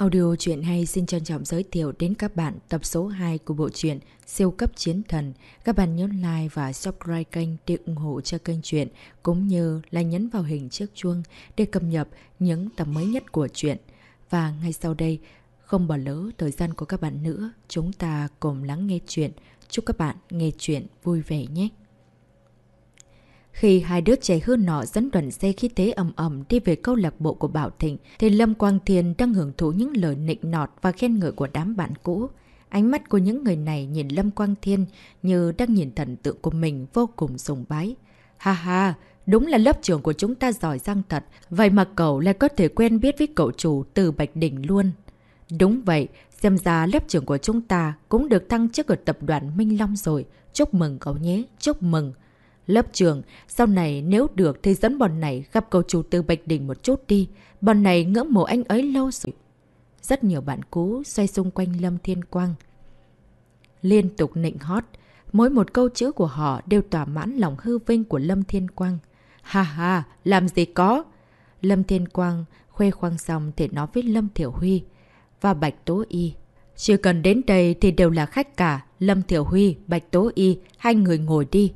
Audio truyện hay xin trân trọng giới thiệu đến các bạn tập số 2 của bộ truyện Siêu cấp chiến thần. Các bạn nhớ like và subscribe kênh để ủng hộ cho kênh truyện cũng như là nhấn vào hình chiếc chuông để cập nhật những tập mới nhất của truyện. Và ngay sau đây, không bỏ lỡ thời gian của các bạn nữa, chúng ta cùng lắng nghe truyện. Chúc các bạn nghe truyện vui vẻ nhé. Khi hai đứa trẻ hư nọ dẫn đoàn xe khí tế ầm ầm đi về câu lạc bộ của Bảo Thịnh, thì Lâm Quang Thiên đang hưởng thụ những lời nịnh nọt và khen ngợi của đám bạn cũ. Ánh mắt của những người này nhìn Lâm Quang Thiên như đang nhìn thần tượng của mình vô cùng sùng bái. Ha ha, đúng là lớp trưởng của chúng ta giỏi giang thật, vậy mà cậu lại có thể quen biết với cậu chủ từ Bạch Đỉnh luôn. Đúng vậy, xem ra lớp trưởng của chúng ta cũng được thăng chức ở tập đoàn Minh Long rồi. Chúc mừng cậu nhé, chúc mừng. Lớp trường, sau này nếu được thì dẫn bọn này gặp cầu chủ từ Bạch Đỉnh một chút đi. Bọn này ngưỡng mộ anh ấy lâu rồi. Rất nhiều bạn cũ xoay xung quanh Lâm Thiên Quang. Liên tục nịnh hót. Mỗi một câu chữ của họ đều tỏa mãn lòng hư vinh của Lâm Thiên Quang. Ha ha, làm gì có? Lâm Thiên Quang khoe khoang xong thì nói với Lâm Thiểu Huy và Bạch Tố Y. Chỉ cần đến đây thì đều là khách cả. Lâm Thiểu Huy, Bạch Tố Y, hai người ngồi đi.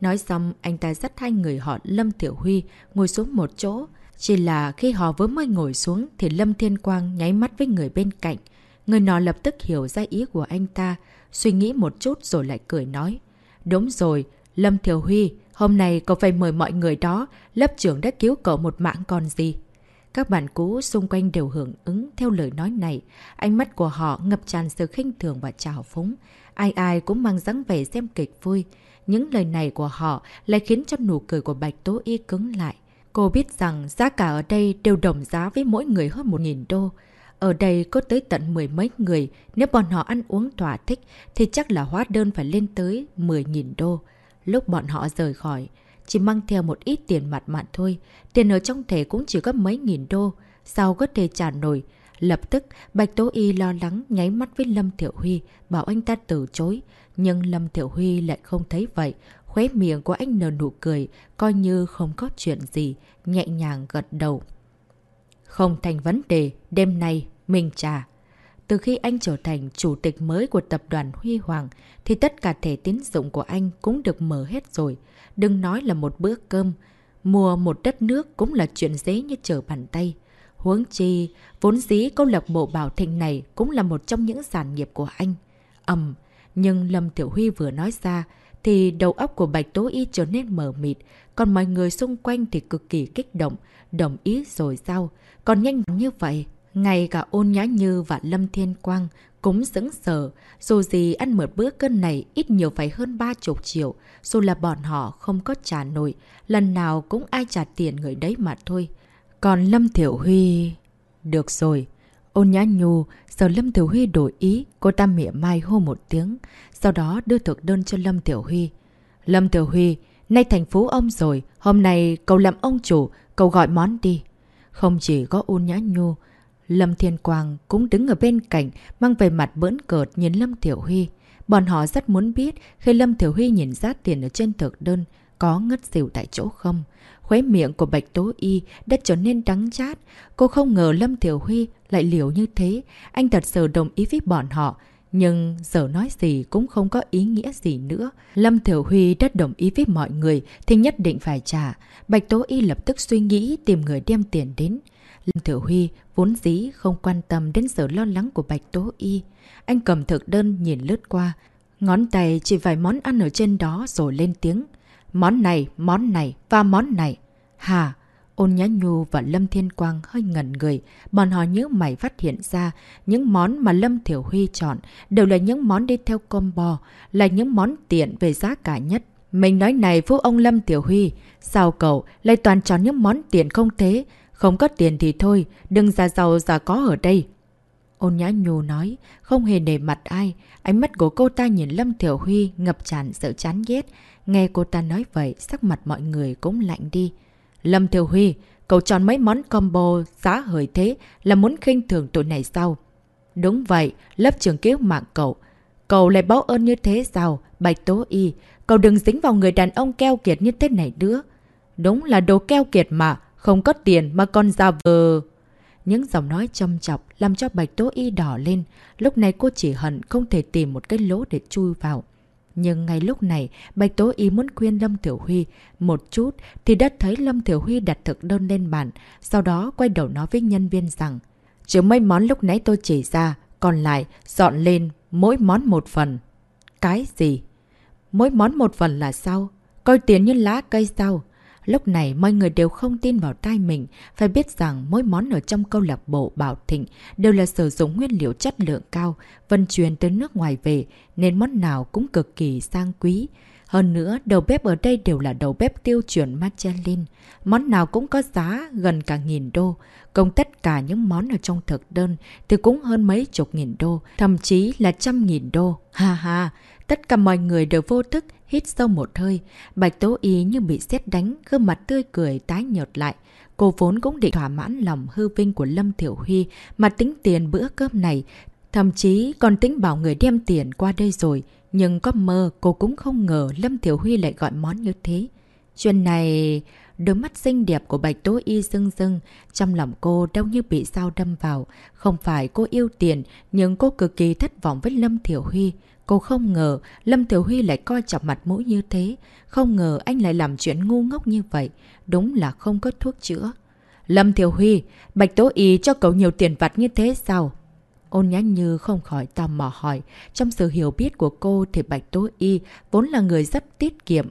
Nói xong, anh ta dắt hai người họ Lâm Tiểu Huy ngồi xuống một chỗ. Chỉ là khi họ vừa mới ngồi xuống thì Lâm Thiên Quang nháy mắt với người bên cạnh. Người nọ lập tức hiểu ra ý của anh ta, suy nghĩ một chút rồi lại cười nói. Đúng rồi, Lâm Thiểu Huy, hôm nay cậu phải mời mọi người đó, lớp trưởng đã cứu cậu một mạng còn gì. Các bạn cũ xung quanh đều hưởng ứng theo lời nói này. Ánh mắt của họ ngập tràn sự khinh thường và trào phúng. Ai ai cũng mang dáng vẻ xem kịch vui. Những lời này của họ lại khiến cho nụ cười của Bạch Tố Y cứng lại. Cô biết rằng giá cả ở đây đều đồng giá với mỗi người hơn 1.000 đô. Ở đây có tới tận mười mấy người, nếu bọn họ ăn uống thỏa thích thì chắc là hóa đơn phải lên tới 10.000 đô. Lúc bọn họ rời khỏi, chỉ mang theo một ít tiền mặt mạn thôi, tiền ở trong thể cũng chỉ có mấy nghìn đô, sao có thể trả nổi. Lập tức, Bạch Tố Y lo lắng nháy mắt với Lâm Thiệu Huy, bảo anh ta từ chối. Nhưng Lâm Thiệu Huy lại không thấy vậy. Khóe miệng của anh nở nụ cười, coi như không có chuyện gì, nhẹ nhàng gật đầu. Không thành vấn đề, đêm nay, mình trả. Từ khi anh trở thành chủ tịch mới của tập đoàn Huy Hoàng, thì tất cả thẻ tín dụng của anh cũng được mở hết rồi. Đừng nói là một bữa cơm, mua một đất nước cũng là chuyện dễ như trở bàn tay. Huống chi, vốn dĩ câu lạc bộ Bảo Thịnh này cũng là một trong những sản nghiệp của anh. Ẩm, nhưng Lâm Tiểu Huy vừa nói ra, thì đầu óc của Bạch Tố Y trở nên mờ mịt, còn mọi người xung quanh thì cực kỳ kích động, đồng ý rồi sao? Còn nhanh như vậy, ngay cả ôn nhã như và Lâm Thiên Quang cũng sững sờ. Dù gì ăn một bữa cơm này ít nhiều phải hơn ba chục triệu, dù là bọn họ không có trả nổi, lần nào cũng ai trả tiền người đấy mà thôi. Còn Lâm Thiểu Huy... Được rồi. Ôn nhã nhu, giờ Lâm Thiểu Huy đổi ý, cô ta mỉa mai hô một tiếng, sau đó đưa thực đơn cho Lâm Thiểu Huy. Lâm Thiểu Huy, nay thành phố ông rồi, hôm nay cậu làm ông chủ, cậu gọi món đi. Không chỉ có ôn nhã nhu, Lâm Thiên Quang cũng đứng ở bên cạnh, mang về mặt bỡn cợt nhìn Lâm Thiểu Huy. Bọn họ rất muốn biết khi Lâm Thiểu Huy nhìn giá tiền ở trên thực đơn, có ngất xỉu tại chỗ không. Khuế miệng của Bạch Tố Y đã trở nên đắng chát. Cô không ngờ Lâm Thiểu Huy lại liều như thế. Anh thật sự đồng ý với bọn họ. Nhưng giờ nói gì cũng không có ý nghĩa gì nữa. Lâm Thiểu Huy đã đồng ý với mọi người thì nhất định phải trả. Bạch Tố Y lập tức suy nghĩ tìm người đem tiền đến. Lâm Thiểu Huy vốn dĩ không quan tâm đến sự lo lắng của Bạch Tố Y. Anh cầm thực đơn nhìn lướt qua. Ngón tay chỉ vài món ăn ở trên đó rồi lên tiếng. Món này, món này và món này. Hà, ôn nhã nhu và Lâm Thiên Quang hơi ngẩn người. Bọn họ nhớ mày phát hiện ra những món mà Lâm Thiểu Huy chọn đều là những món đi theo combo, là những món tiện về giá cả nhất. Mình nói này phú ông Lâm Tiểu Huy, sao cậu lại toàn chọn những món tiền không thế? Không có tiền thì thôi, đừng ra giàu già có ở đây. Ôn nhã nhù nói, không hề nề mặt ai. Ánh mắt của cô ta nhìn Lâm Tiểu Huy ngập tràn sự chán ghét. Nghe cô ta nói vậy, sắc mặt mọi người cũng lạnh đi. Lâm Thiều Huy, cậu chọn mấy món combo giá hời thế là muốn khinh thường tụi này sao? Đúng vậy, lớp trường cứu mạng cậu. Cậu lại báo ơn như thế sao? Bạch Tố Y, cậu đừng dính vào người đàn ông keo kiệt như thế này nữa. Đúng là đồ keo kiệt mà, không có tiền mà còn ra vờ. Những giọng nói châm chọc làm cho Bạch Tố Y đỏ lên. Lúc này cô chỉ hận không thể tìm một cái lỗ để chui vào. Nhưng ngay lúc này, Bạch Tố Y muốn khuyên Lâm Tiểu Huy một chút thì đã thấy Lâm Tiểu Huy đặt thực đơn lên bàn, sau đó quay đầu nói với nhân viên rằng Chứ mấy món lúc nãy tôi chỉ ra, còn lại dọn lên mỗi món một phần. Cái gì? Mỗi món một phần là sao? Coi tiền như lá cây sao? Lúc này mọi người đều không tin vào tai mình, phải biết rằng mỗi món ở trong câu lạc bộ Bảo Thịnh đều là sử dụng nguyên liệu chất lượng cao, vận chuyển từ nước ngoài về, nên món nào cũng cực kỳ sang quý. Hơn nữa, đầu bếp ở đây đều là đầu bếp tiêu chuẩn Michelin. Món nào cũng có giá gần cả nghìn đô. Công tất cả những món ở trong thực đơn thì cũng hơn mấy chục nghìn đô, thậm chí là trăm nghìn đô. Ha ha, tất cả mọi người đều vô thức hít sâu một hơi. Bạch Tố Y như bị sét đánh, gương mặt tươi cười tái nhợt lại. Cô vốn cũng định thỏa mãn lòng hư vinh của Lâm Thiểu Huy mà tính tiền bữa cơm này. Thậm chí còn tính bảo người đem tiền qua đây rồi. Nhưng có mơ cô cũng không ngờ Lâm Thiểu Huy lại gọi món như thế. Chuyện này... Đôi mắt xinh đẹp của Bạch Tố Y rưng rưng, trong lòng cô đau như bị sao đâm vào. Không phải cô yêu tiền, nhưng cô cực kỳ thất vọng với Lâm Thiểu Huy. Cô không ngờ Lâm Tiểu Huy lại coi chọc mặt mũi như thế. Không ngờ anh lại làm chuyện ngu ngốc như vậy. Đúng là không có thuốc chữa. Lâm Tiểu Huy, Bạch Tố Y cho cậu nhiều tiền vặt như thế sao? Ôn nhã như không khỏi tò mò hỏi. Trong sự hiểu biết của cô thì Bạch Tố Y vốn là người rất tiết kiệm.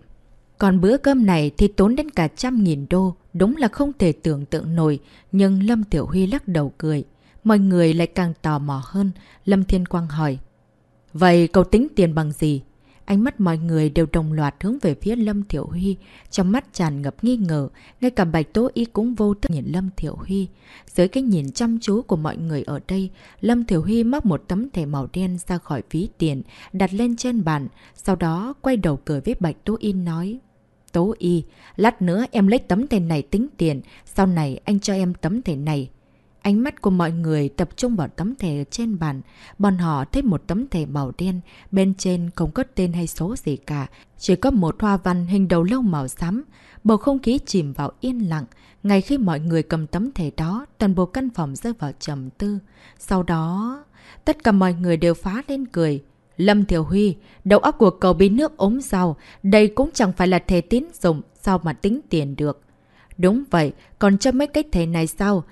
Còn bữa cơm này thì tốn đến cả trăm nghìn đô, đúng là không thể tưởng tượng nổi. Nhưng Lâm Tiểu Huy lắc đầu cười. Mọi người lại càng tò mò hơn. Lâm Thiên Quang hỏi. Vậy cậu tính tiền bằng gì? Ánh mắt mọi người đều đồng loạt hướng về phía Lâm Thiểu Huy, trong mắt tràn ngập nghi ngờ, ngay cả Bạch Tố Y cũng vô thức nhìn Lâm Thiểu Huy. Dưới cái nhìn chăm chú của mọi người ở đây, Lâm Thiểu Huy móc một tấm thẻ màu đen ra khỏi ví tiền, đặt lên trên bàn, sau đó quay đầu cười với Bạch Tố Y nói. Tố Y, lát nữa em lấy tấm thẻ này tính tiền, sau này anh cho em tấm thẻ này. Ánh mắt của mọi người tập trung vào tấm thẻ trên bàn. Bọn họ thấy một tấm thẻ màu đen, bên trên không có tên hay số gì cả. Chỉ có một hoa văn hình đầu lâu màu xám. Bầu không khí chìm vào yên lặng. Ngay khi mọi người cầm tấm thẻ đó, toàn bộ căn phòng rơi vào trầm tư. Sau đó, tất cả mọi người đều phá lên cười. Lâm Thiểu Huy, đầu óc của cậu bị nước ốm sao? Đây cũng chẳng phải là thẻ tín dụng, sao mà tính tiền được? Đúng vậy, còn cho mấy cái thẻ này sao?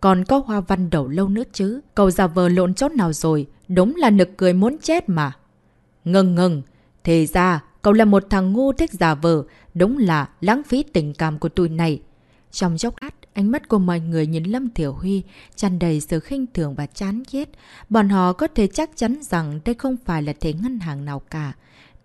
Còn có hoa văn đầu lâu nữa chứ. Cậu già vờ lộn chốt nào rồi. Đúng là nực cười muốn chết mà. Ngừng ngừng. Thì ra, cậu là một thằng ngu thích giả vờ. Đúng là lãng phí tình cảm của tụi này. Trong chốc lát, ánh mắt của mọi người nhìn Lâm Thiểu Huy tràn đầy sự khinh thường và chán ghét. Bọn họ có thể chắc chắn rằng đây không phải là thể ngân hàng nào cả.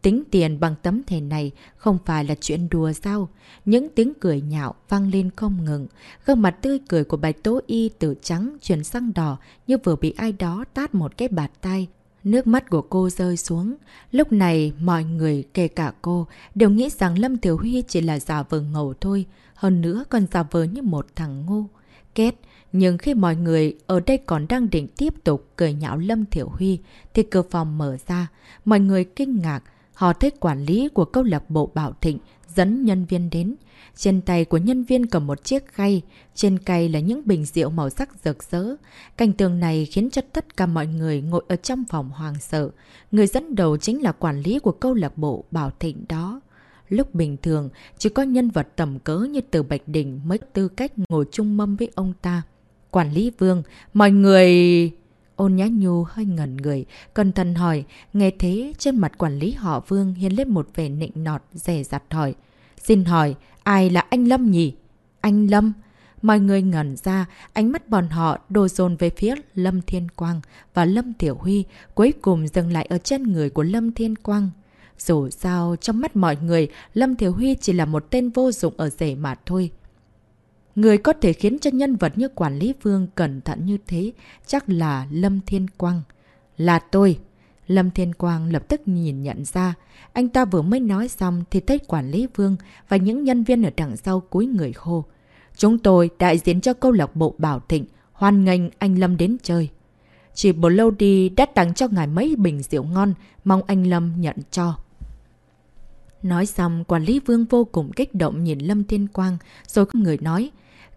Tính tiền bằng tấm thẻ này không phải là chuyện đùa sao? Những tiếng cười nhạo vang lên không ngừng. Gương mặt tươi cười của bạch tố y từ trắng chuyển sang đỏ như vừa bị ai đó tát một cái bạt tay. Nước mắt của cô rơi xuống. Lúc này, mọi người, kể cả cô, đều nghĩ rằng Lâm Tiểu Huy chỉ là giả vờ ngầu thôi. Hơn nữa còn giả vờ như một thằng ngu. Kết, nhưng khi mọi người ở đây còn đang định tiếp tục cười nhạo Lâm Thiểu Huy, thì cửa phòng mở ra. Mọi người kinh ngạc, Họ thấy quản lý của câu lạc bộ Bảo Thịnh dẫn nhân viên đến. Trên tay của nhân viên cầm một chiếc khay, trên cây là những bình rượu màu sắc rực rỡ. Cảnh tường này khiến cho tất cả mọi người ngồi ở trong phòng hoàng sợ. Người dẫn đầu chính là quản lý của câu lạc bộ Bảo Thịnh đó. Lúc bình thường, chỉ có nhân vật tầm cỡ như từ Bạch Đình mới tư cách ngồi chung mâm với ông ta. Quản lý Vương, mọi người... Ôn nhã nhu hơi ngẩn người, cẩn thận hỏi, nghe thế trên mặt quản lý họ Vương hiện lên một vẻ nịnh nọt, rẻ rặt hỏi. Xin hỏi, ai là anh Lâm nhỉ? Anh Lâm? Mọi người ngẩn ra, ánh mắt bọn họ đổ dồn về phía Lâm Thiên Quang và Lâm Tiểu Huy, cuối cùng dừng lại ở chân người của Lâm Thiên Quang. Dù sao, trong mắt mọi người, Lâm Tiểu Huy chỉ là một tên vô dụng ở rể mà thôi. Người có thể khiến cho nhân vật như quản lý vương cẩn thận như thế chắc là Lâm Thiên Quang. Là tôi. Lâm Thiên Quang lập tức nhìn nhận ra. Anh ta vừa mới nói xong thì thấy quản lý vương và những nhân viên ở đằng sau cúi người khô. Chúng tôi đại diện cho câu lạc bộ Bảo Thịnh, hoan nghênh anh Lâm đến chơi. Chỉ bộ lâu đi đã tặng cho ngài mấy bình rượu ngon, mong anh Lâm nhận cho. Nói xong, quản lý vương vô cùng kích động nhìn Lâm Thiên Quang, rồi có người nói,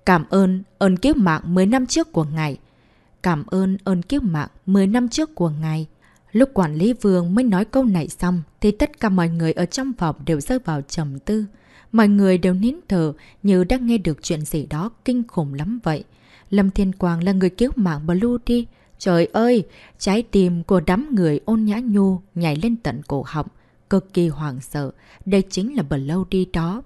Cảm ơn ơn kiếp mạng 10 năm trước của ngài. Cảm ơn ơn kiếp mạng 10 năm trước của ngài. Lúc quản lý vương mới nói câu này xong, thì tất cả mọi người ở trong phòng đều rơi vào trầm tư. Mọi người đều nín thở như đang nghe được chuyện gì đó kinh khủng lắm vậy. Lâm Thiên Quang là người cứu mạng Blue đi. Trời ơi! Trái tim của đám người ôn nhã nhu nhảy lên tận cổ họng. Cực kỳ hoàng sợ. Đây chính là Blue đó.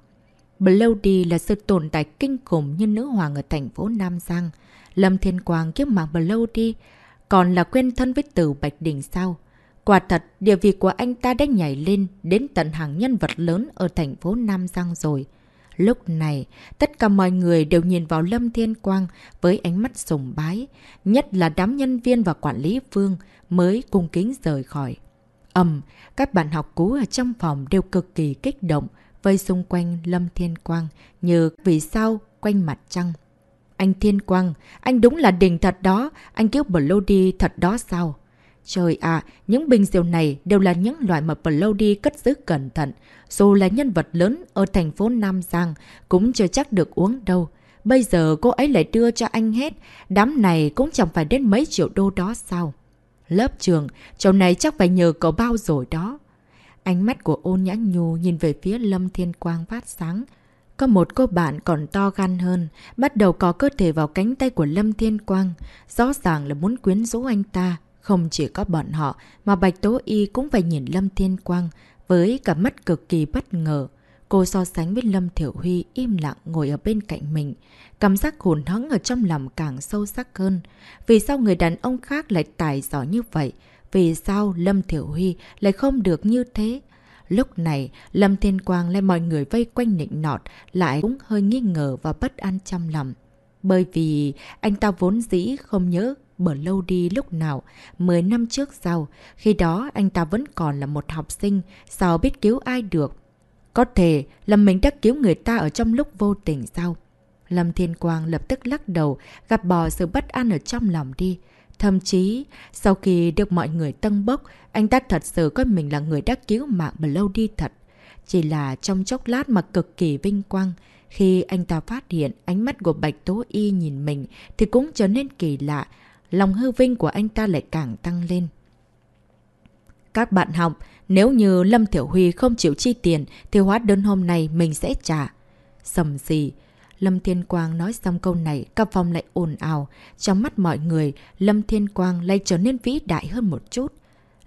Blody là sự tồn tại kinh khủng như nữ hoàng ở thành phố Nam Giang. Lâm Thiên Quang kiếp mạng Blody còn là quen thân với Tử Bạch Đình sao? Quả thật, địa vị của anh ta đã nhảy lên đến tận hàng nhân vật lớn ở thành phố Nam Giang rồi. Lúc này, tất cả mọi người đều nhìn vào Lâm Thiên Quang với ánh mắt sùng bái, nhất là đám nhân viên và quản lý vương mới cung kính rời khỏi. Ẩm, các bạn học cũ ở trong phòng đều cực kỳ kích động, vây xung quanh Lâm Thiên Quang như vì sao quanh mặt trăng. Anh Thiên Quang, anh đúng là đỉnh thật đó, anh cứu Bloody thật đó sao? Trời ạ, những bình rượu này đều là những loại mà Bloody cất giữ cẩn thận. Dù là nhân vật lớn ở thành phố Nam Giang, cũng chưa chắc được uống đâu. Bây giờ cô ấy lại đưa cho anh hết, đám này cũng chẳng phải đến mấy triệu đô đó sao? Lớp trường, chỗ này chắc phải nhờ cậu bao rồi đó. Ánh mắt của ôn nhã nhu nhìn về phía Lâm Thiên Quang phát sáng. Có một cô bạn còn to gan hơn, bắt đầu có cơ thể vào cánh tay của Lâm Thiên Quang. Rõ ràng là muốn quyến rũ anh ta. Không chỉ có bọn họ, mà Bạch Tố Y cũng phải nhìn Lâm Thiên Quang với cả mắt cực kỳ bất ngờ. Cô so sánh với Lâm Thiểu Huy im lặng ngồi ở bên cạnh mình. Cảm giác hồn hóng ở trong lòng càng sâu sắc hơn. Vì sao người đàn ông khác lại tài giỏi như vậy? Vì sao Lâm Thiểu Huy lại không được như thế? Lúc này, Lâm Thiên Quang lại mọi người vây quanh nịnh nọt, lại cũng hơi nghi ngờ và bất an trong lòng. Bởi vì anh ta vốn dĩ không nhớ bở lâu đi lúc nào, 10 năm trước sau, khi đó anh ta vẫn còn là một học sinh, sao biết cứu ai được. Có thể là mình đã cứu người ta ở trong lúc vô tình sao? Lâm Thiên Quang lập tức lắc đầu, gặp bỏ sự bất an ở trong lòng đi. Thậm chí, sau khi được mọi người tân bốc, anh ta thật sự coi mình là người đã cứu mạng mà lâu đi thật. Chỉ là trong chốc lát mà cực kỳ vinh quang, khi anh ta phát hiện ánh mắt của Bạch Tố Y nhìn mình thì cũng trở nên kỳ lạ, lòng hư vinh của anh ta lại càng tăng lên. Các bạn học, nếu như Lâm Thiểu Huy không chịu chi tiền thì hóa đơn hôm nay mình sẽ trả. Sầm gì, Lâm Thiên Quang nói xong câu này, cả phòng lại ồn ào. Trong mắt mọi người, Lâm Thiên Quang lại trở nên vĩ đại hơn một chút.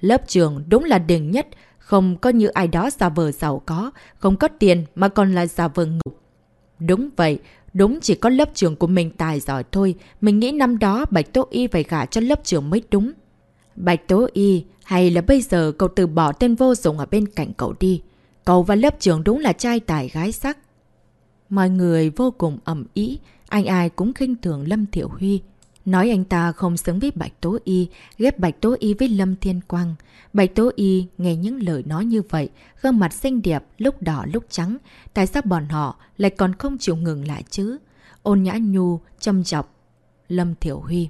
Lớp trường đúng là đỉnh nhất, không có như ai đó giả vờ giàu có, không có tiền mà còn là giả vờ ngục. Đúng vậy, đúng chỉ có lớp trường của mình tài giỏi thôi. Mình nghĩ năm đó Bạch Tố Y phải gả cho lớp trường mới đúng. Bạch Tố Y, hay là bây giờ cậu từ bỏ tên vô dụng ở bên cạnh cậu đi. Cậu và lớp trường đúng là trai tài gái sắc. Mọi người vô cùng ẩm ý, anh ai cũng khinh thường Lâm Thiểu Huy. Nói anh ta không xứng với Bạch Tố Y, ghép Bạch Tố Y với Lâm Thiên Quang. Bạch Tố Y nghe những lời nói như vậy, gương mặt xinh đẹp, lúc đỏ lúc trắng. Tại sao bọn họ lại còn không chịu ngừng lại chứ? Ôn nhã nhu, châm chọc. Lâm Thiểu Huy.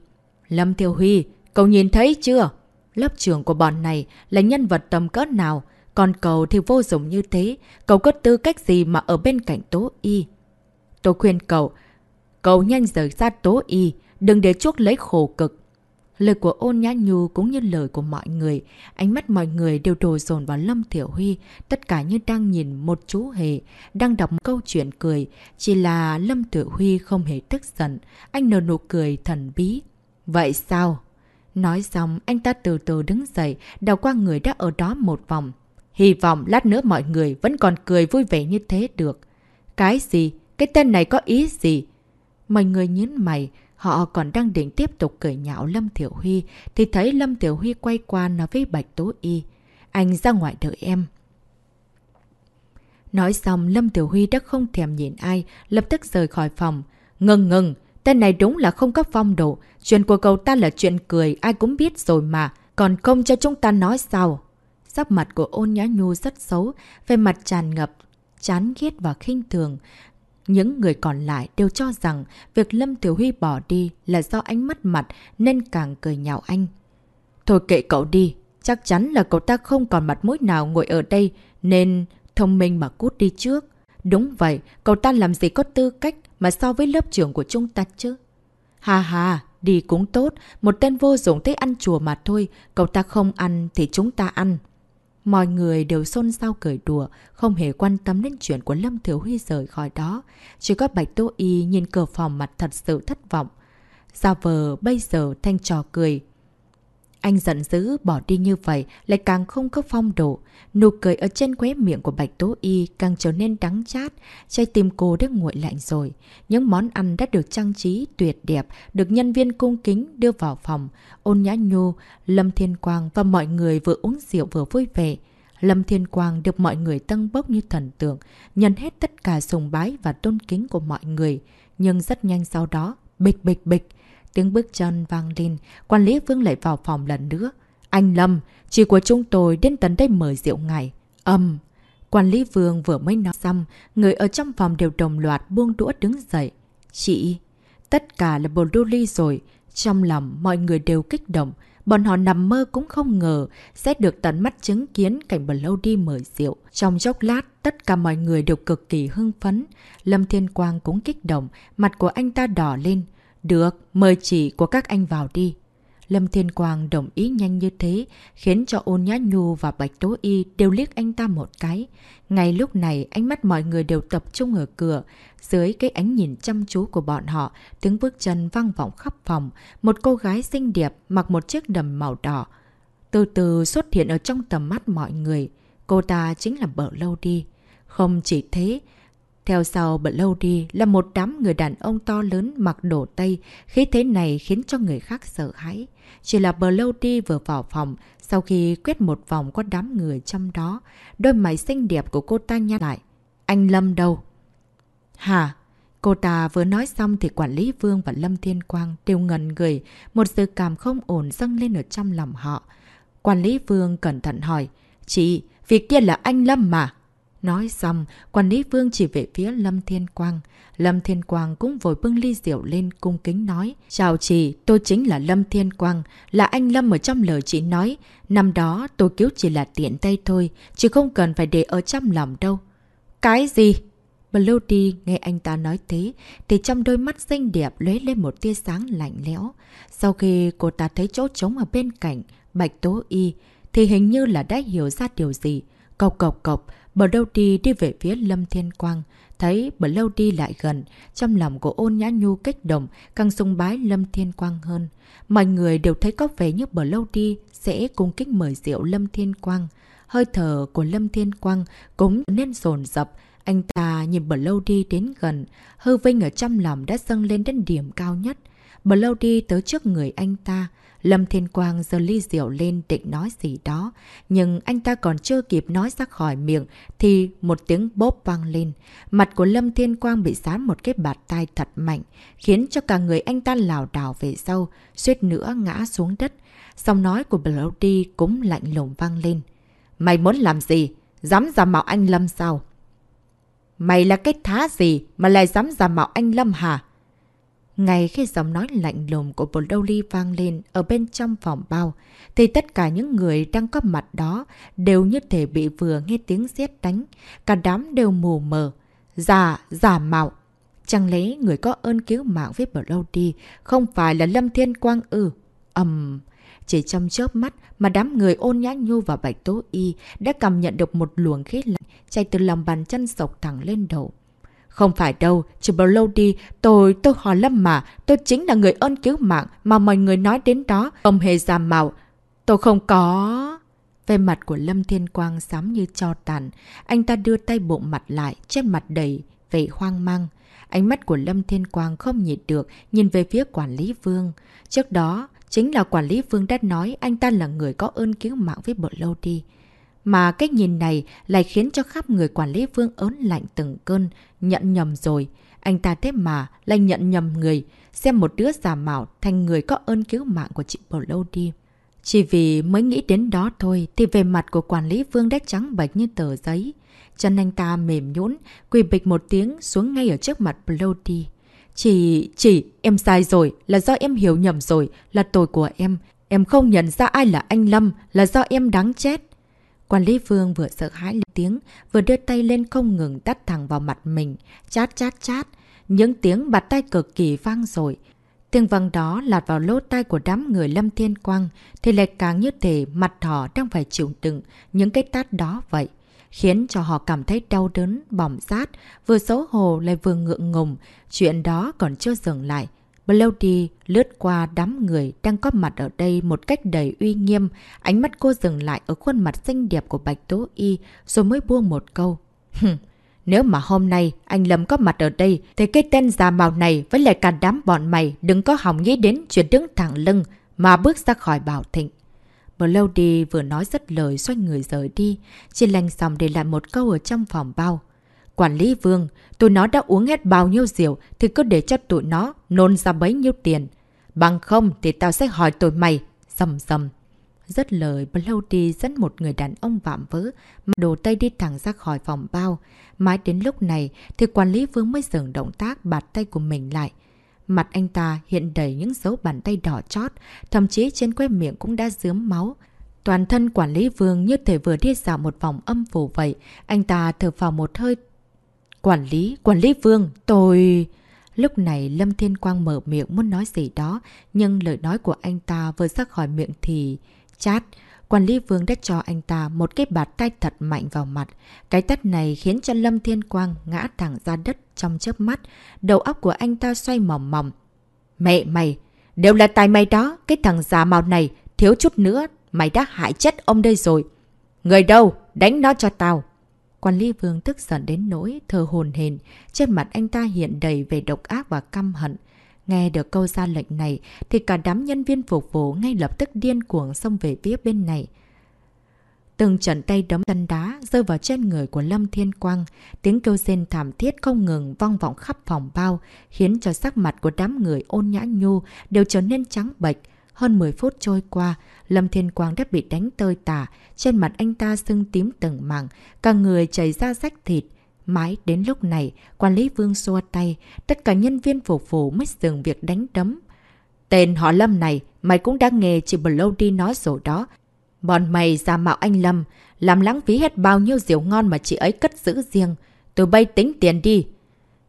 Lâm Thiểu Huy, cậu nhìn thấy chưa? Lớp trưởng của bọn này là nhân vật tầm cỡ nào? Còn cậu thì vô dụng như thế, cậu có tư cách gì mà ở bên cạnh Tố Y? Tôi khuyên cậu, cậu nhanh rời ra Tố Y, đừng để chuốc lấy khổ cực. Lời của ôn nhã nhu cũng như lời của mọi người, ánh mắt mọi người đều đổ dồn vào Lâm Thiểu Huy, tất cả như đang nhìn một chú hề, đang đọc một câu chuyện cười, chỉ là Lâm Thiểu Huy không hề tức giận, anh nở nụ cười thần bí. Vậy sao? Nói xong, anh ta từ từ đứng dậy, đào qua người đã ở đó một vòng. Hy vọng lát nữa mọi người vẫn còn cười vui vẻ như thế được. Cái gì? Cái tên này có ý gì? Mọi người nhấn mày, họ còn đang định tiếp tục cười nhạo Lâm Thiểu Huy, thì thấy Lâm Thiểu Huy quay qua nói với Bạch Tố Y. Anh ra ngoài đợi em. Nói xong, Lâm Tiểu Huy đã không thèm nhìn ai, lập tức rời khỏi phòng. Ngừng ngừng, tên này đúng là không có phong độ. Chuyện của cậu ta là chuyện cười, ai cũng biết rồi mà. Còn không cho chúng ta nói sao? Sắc mặt của ôn nhã nhu rất xấu, về mặt tràn ngập, chán ghét và khinh thường. Những người còn lại đều cho rằng việc Lâm Tiểu Huy bỏ đi là do ánh mắt mặt nên càng cười nhạo anh. Thôi kệ cậu đi, chắc chắn là cậu ta không còn mặt mũi nào ngồi ở đây nên thông minh mà cút đi trước. Đúng vậy, cậu ta làm gì có tư cách mà so với lớp trưởng của chúng ta chứ? Hà hà, đi cũng tốt, một tên vô dụng tới ăn chùa mà thôi, cậu ta không ăn thì chúng ta ăn. Mọi người đều xôn xao cười đùa, không hề quan tâm đến chuyện của Lâm Thiếu Huy rời khỏi đó. Chỉ có Bạch Tô Y nhìn cửa phòng mặt thật sự thất vọng. Gia vờ bây giờ thanh trò cười. Anh giận dữ bỏ đi như vậy lại càng không có phong độ. Nụ cười ở trên khóe miệng của Bạch Tố Y càng trở nên đắng chát. Trái tim cô đã nguội lạnh rồi. Những món ăn đã được trang trí tuyệt đẹp, được nhân viên cung kính đưa vào phòng. Ôn Nhã Nhô, Lâm Thiên Quang và mọi người vừa uống rượu vừa vui vẻ. Lâm Thiên Quang được mọi người tân bốc như thần tượng, nhận hết tất cả sùng bái và tôn kính của mọi người. Nhưng rất nhanh sau đó, bịch bịch bịch, Tiếng bước chân vang lên, quản lý Vương lại vào phòng lần nữa. Anh Lâm, chị của chúng tôi đến tận đây mời rượu ngài. Âm! Quản lý Vương vừa mới nói xong, người ở trong phòng đều đồng loạt buông đũa đứng dậy. Chị! Tất cả là bồ đô ly rồi. Trong lòng mọi người đều kích động. Bọn họ nằm mơ cũng không ngờ sẽ được tận mắt chứng kiến cảnh bờ lâu đi mời rượu. Trong chốc lát, tất cả mọi người đều cực kỳ hưng phấn. Lâm Thiên Quang cũng kích động, mặt của anh ta đỏ lên. Được, mời chị của các anh vào đi. Lâm Thiên Quang đồng ý nhanh như thế, khiến cho ôn nhã nhu và bạch tố y đều liếc anh ta một cái. Ngay lúc này, ánh mắt mọi người đều tập trung ở cửa. Dưới cái ánh nhìn chăm chú của bọn họ, tiếng bước chân vang vọng khắp phòng. Một cô gái xinh đẹp mặc một chiếc đầm màu đỏ. Từ từ xuất hiện ở trong tầm mắt mọi người. Cô ta chính là Bờ Lâu Đi. Không chỉ thế, theo sau bật lâu đi là một đám người đàn ông to lớn mặc đồ Tây, khí thế này khiến cho người khác sợ hãi. Chỉ là bờ lâu đi vừa vào phòng, sau khi quét một vòng qua đám người trong đó, đôi mày xinh đẹp của cô ta nhăn lại. Anh Lâm đâu? Hả? Cô ta vừa nói xong thì quản lý Vương và Lâm Thiên Quang đều ngần người, một sự cảm không ổn dâng lên ở trong lòng họ. Quản lý Vương cẩn thận hỏi, Chị, việc kia là anh Lâm mà. Nói xong, quản lý vương chỉ về phía Lâm Thiên Quang. Lâm Thiên Quang cũng vội bưng ly rượu lên cung kính nói. Chào chị, tôi chính là Lâm Thiên Quang, là anh Lâm ở trong lời chị nói. Năm đó tôi cứu chỉ là tiện tay thôi, chứ không cần phải để ở trong lòng đâu. Cái gì? Bloody nghe anh ta nói thế, thì trong đôi mắt xinh đẹp lóe lên một tia sáng lạnh lẽo. Sau khi cô ta thấy chỗ trống ở bên cạnh, Bạch Tố Y, thì hình như là đã hiểu ra điều gì. Cộc cộc cộc, Bờ đi đi về phía Lâm Thiên Quang, thấy bờ lâu đi lại gần, trong lòng của ôn nhã nhu kích động, càng sung bái Lâm Thiên Quang hơn. Mọi người đều thấy có vẻ như bờ lâu đi sẽ cung kích mời rượu Lâm Thiên Quang. Hơi thở của Lâm Thiên Quang cũng nên dồn dập, anh ta nhìn bờ lâu đi đến gần, hư vinh ở trong lòng đã dâng lên đến điểm cao nhất. Bờ lâu đi tới trước người anh ta, Lâm Thiên Quang giờ ly rượu lên định nói gì đó, nhưng anh ta còn chưa kịp nói ra khỏi miệng thì một tiếng bốp vang lên. Mặt của Lâm Thiên Quang bị sán một cái bạt tay thật mạnh, khiến cho cả người anh ta lào đảo về sau, suýt nữa ngã xuống đất. Xong nói của Brody cũng lạnh lùng vang lên. Mày muốn làm gì? Dám giả mạo anh Lâm sao? Mày là cái thá gì mà lại dám giả mạo anh Lâm hả? Ngay khi giọng nói lạnh lùng của bồ đô ly vang lên ở bên trong phòng bao, thì tất cả những người đang có mặt đó đều như thể bị vừa nghe tiếng sét đánh. Cả đám đều mù mờ. Giả, giả mạo. Chẳng lẽ người có ơn cứu mạng với bờ Đô Ly không phải là Lâm Thiên Quang ư? ầm Chỉ trong chớp mắt mà đám người ôn nhã nhu và bạch tố y đã cảm nhận được một luồng khí lạnh chạy từ lòng bàn chân sọc thẳng lên đầu. Không phải đâu, chỉ bao lâu đi, tôi, tôi hỏi Lâm mà, tôi chính là người ơn cứu mạng mà mọi người nói đến đó, không hề giả mạo. Tôi không có... Về mặt của Lâm Thiên Quang xám như cho tàn, anh ta đưa tay bộ mặt lại, trên mặt đầy, vẻ hoang mang. Ánh mắt của Lâm Thiên Quang không nhịn được, nhìn về phía quản lý vương. Trước đó, chính là quản lý vương đã nói anh ta là người có ơn cứu mạng với bộ lâu đi. Mà cách nhìn này lại khiến cho khắp người quản lý vương ớn lạnh từng cơn, nhận nhầm rồi. Anh ta thế mà lại nhận nhầm người, xem một đứa giả mạo thành người có ơn cứu mạng của chị Bầu Lâu đi. Chỉ vì mới nghĩ đến đó thôi thì về mặt của quản lý vương đét trắng bạch như tờ giấy. Chân anh ta mềm nhũn quỳ bịch một tiếng xuống ngay ở trước mặt Bloody. Chỉ, chỉ, em sai rồi, là do em hiểu nhầm rồi, là tội của em. Em không nhận ra ai là anh Lâm, là do em đáng chết. Quản lý Vương vừa sợ hãi lên tiếng, vừa đưa tay lên không ngừng tắt thẳng vào mặt mình, chát chát chát. những tiếng bạt tay cực kỳ vang rồi. Tiếng vang đó lạt vào lỗ tai của đám người Lâm Thiên Quang thì lại càng như thể mặt họ đang phải chịu đựng những cái tát đó vậy. Khiến cho họ cảm thấy đau đớn, bỏng rát, vừa xấu hổ lại vừa ngượng ngùng. Chuyện đó còn chưa dừng lại. Bloody lướt qua đám người đang có mặt ở đây một cách đầy uy nghiêm. Ánh mắt cô dừng lại ở khuôn mặt xinh đẹp của Bạch Tố Y rồi mới buông một câu. Nếu mà hôm nay anh Lâm có mặt ở đây thì cái tên già màu này với lại cả đám bọn mày đừng có hỏng nghĩ đến chuyện đứng thẳng lưng mà bước ra khỏi bảo thịnh. Bloody vừa nói rất lời xoay người rời đi, chỉ lành xong để lại một câu ở trong phòng bao. Quản lý vương, tụi nó đã uống hết bao nhiêu rượu thì cứ để cho tụi nó nôn ra bấy nhiêu tiền. Bằng không thì tao sẽ hỏi tụi mày. Dầm dầm. Rất lời, Bloody dẫn một người đàn ông vạm vỡ, mà đồ tay đi thẳng ra khỏi phòng bao. Mãi đến lúc này thì quản lý vương mới dừng động tác bạt tay của mình lại. Mặt anh ta hiện đầy những dấu bàn tay đỏ chót, thậm chí trên que miệng cũng đã dướm máu. Toàn thân quản lý vương như thể vừa đi dạo một vòng âm phủ vậy. Anh ta thở vào một hơi Quản lý, quản lý vương, tôi... Lúc này Lâm Thiên Quang mở miệng muốn nói gì đó, nhưng lời nói của anh ta vừa ra khỏi miệng thì... Chát, quản lý vương đã cho anh ta một cái bạt tay thật mạnh vào mặt. Cái tắt này khiến cho Lâm Thiên Quang ngã thẳng ra đất trong chớp mắt. Đầu óc của anh ta xoay mỏng mỏng. Mẹ mày, đều là tài mày đó, cái thằng già màu này, thiếu chút nữa, mày đã hại chết ông đây rồi. Người đâu, đánh nó cho tao. Quản lý vương tức giận đến nỗi, thờ hồn hền, trên mặt anh ta hiện đầy về độc ác và căm hận. Nghe được câu ra lệnh này thì cả đám nhân viên phục vụ ngay lập tức điên cuồng xông về phía bên này. Từng trận tay đấm chân đá rơi vào trên người của Lâm Thiên Quang, tiếng kêu rên thảm thiết không ngừng vong vọng khắp phòng bao, khiến cho sắc mặt của đám người ôn nhã nhu đều trở nên trắng bệch. Hơn 10 phút trôi qua, Lâm Thiên Quang đã bị đánh tơi tả, trên mặt anh ta sưng tím từng mảng, cả người chảy ra rách thịt. Mãi đến lúc này, quản lý vương xua tay, tất cả nhân viên phục vụ mới dừng việc đánh đấm. Tên họ Lâm này, mày cũng đã nghe chị Bloody nói rồi đó. Bọn mày giả mạo anh Lâm, làm lãng phí hết bao nhiêu rượu ngon mà chị ấy cất giữ riêng. Từ bay tính tiền đi,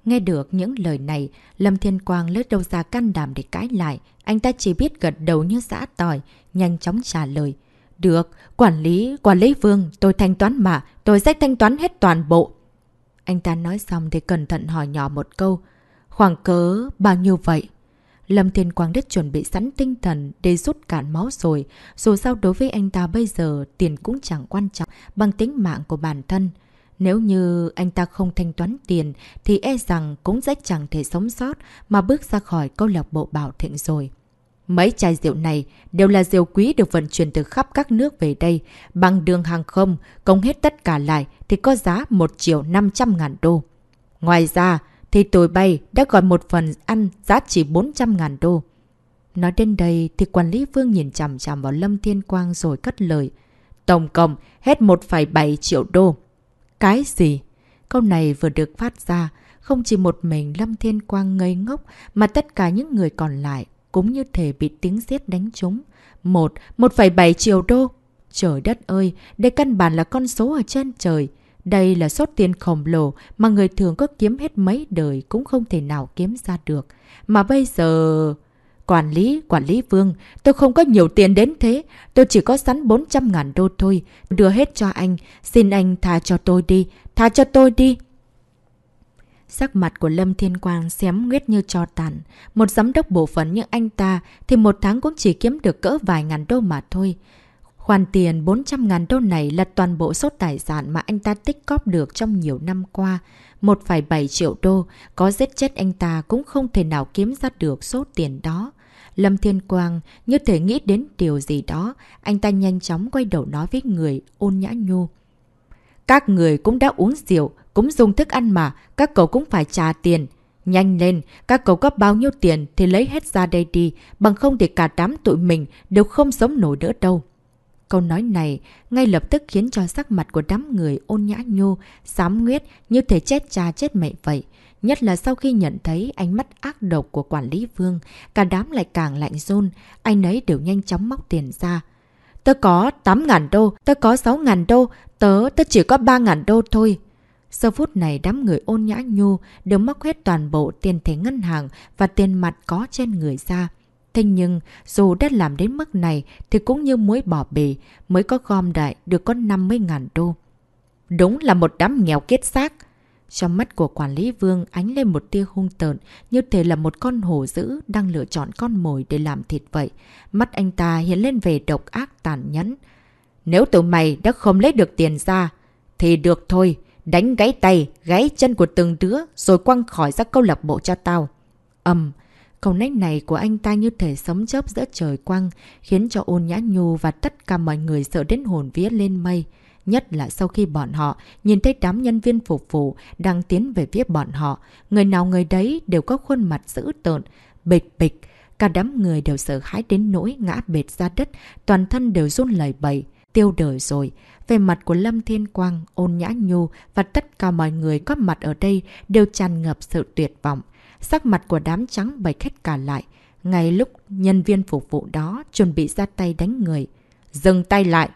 Nghe được những lời này, Lâm Thiên Quang lướt đâu ra can đảm để cãi lại. Anh ta chỉ biết gật đầu như giã tỏi, nhanh chóng trả lời. Được, quản lý, quản lý vương, tôi thanh toán mà, tôi sẽ thanh toán hết toàn bộ. Anh ta nói xong thì cẩn thận hỏi nhỏ một câu. Khoảng cớ bao nhiêu vậy? Lâm Thiên Quang đã chuẩn bị sẵn tinh thần để rút cạn máu rồi. Dù sao đối với anh ta bây giờ tiền cũng chẳng quan trọng bằng tính mạng của bản thân. Nếu như anh ta không thanh toán tiền thì e rằng cũng sẽ chẳng thể sống sót mà bước ra khỏi câu lạc bộ bảo thịnh rồi. Mấy chai rượu này đều là rượu quý được vận chuyển từ khắp các nước về đây. Bằng đường hàng không, công hết tất cả lại thì có giá 1 triệu 500 ngàn đô. Ngoài ra thì tụi bay đã gọi một phần ăn giá chỉ 400 ngàn đô. Nói đến đây thì quản lý vương nhìn chằm chằm vào Lâm Thiên Quang rồi cất lời. Tổng cộng hết 1,7 triệu đô. Cái gì? Câu này vừa được phát ra, không chỉ một mình Lâm Thiên Quang ngây ngốc mà tất cả những người còn lại cũng như thể bị tiếng giết đánh trúng. Một, 1,7 triệu đô. Trời đất ơi, đây căn bản là con số ở trên trời. Đây là số tiền khổng lồ mà người thường có kiếm hết mấy đời cũng không thể nào kiếm ra được. Mà bây giờ... Quản lý, quản lý vương, tôi không có nhiều tiền đến thế. Tôi chỉ có sẵn 400 ngàn đô thôi. Đưa hết cho anh. Xin anh tha cho tôi đi. Tha cho tôi đi. Sắc mặt của Lâm Thiên Quang xém nguyết như cho tàn. Một giám đốc bộ phận như anh ta thì một tháng cũng chỉ kiếm được cỡ vài ngàn đô mà thôi. Khoản tiền 400 ngàn đô này là toàn bộ số tài sản mà anh ta tích cóp được trong nhiều năm qua. 1,7 triệu đô, có giết chết anh ta cũng không thể nào kiếm ra được số tiền đó. Lâm Thiên Quang như thể nghĩ đến điều gì đó, anh ta nhanh chóng quay đầu nói với người ôn nhã nhu. Các người cũng đã uống rượu, cũng dùng thức ăn mà, các cậu cũng phải trả tiền. Nhanh lên, các cậu có bao nhiêu tiền thì lấy hết ra đây đi, bằng không thì cả đám tụi mình đều không sống nổi nữa đâu. Câu nói này ngay lập tức khiến cho sắc mặt của đám người ôn nhã nhu, xám nguyết như thể chết cha chết mẹ vậy. Nhất là sau khi nhận thấy ánh mắt ác độc của quản lý vương, cả đám lại càng lạnh run, anh ấy đều nhanh chóng móc tiền ra. Tớ có 8.000 đô, tớ có 6.000 đô, tớ, tớ chỉ có 3.000 đô thôi. Giờ phút này đám người ôn nhã nhu đều móc hết toàn bộ tiền thế ngân hàng và tiền mặt có trên người ra. Thế nhưng, dù đã làm đến mức này thì cũng như muối bỏ bể mới có gom đại được có 50.000 đô. Đúng là một đám nghèo kết xác. Trong mắt của quản lý vương ánh lên một tia hung tợn, như thể là một con hổ dữ đang lựa chọn con mồi để làm thịt vậy. Mắt anh ta hiện lên về độc ác tàn nhẫn. Nếu tụi mày đã không lấy được tiền ra, thì được thôi, đánh gãy tay, gãy chân của từng đứa rồi quăng khỏi ra câu lạc bộ cho tao. Âm, um, câu nách này của anh ta như thể sấm chớp giữa trời quăng, khiến cho ôn nhã nhu và tất cả mọi người sợ đến hồn vía lên mây. Nhất là sau khi bọn họ nhìn thấy đám nhân viên phục vụ đang tiến về phía bọn họ, người nào người đấy đều có khuôn mặt dữ tợn, bịch bịch. Cả đám người đều sợ hãi đến nỗi ngã bệt ra đất, toàn thân đều run lẩy bẩy, tiêu đời rồi. Về mặt của Lâm Thiên Quang, ôn nhã nhu và tất cả mọi người có mặt ở đây đều tràn ngập sự tuyệt vọng. Sắc mặt của đám trắng bày khách cả lại. Ngay lúc nhân viên phục vụ đó chuẩn bị ra tay đánh người. Dừng tay lại!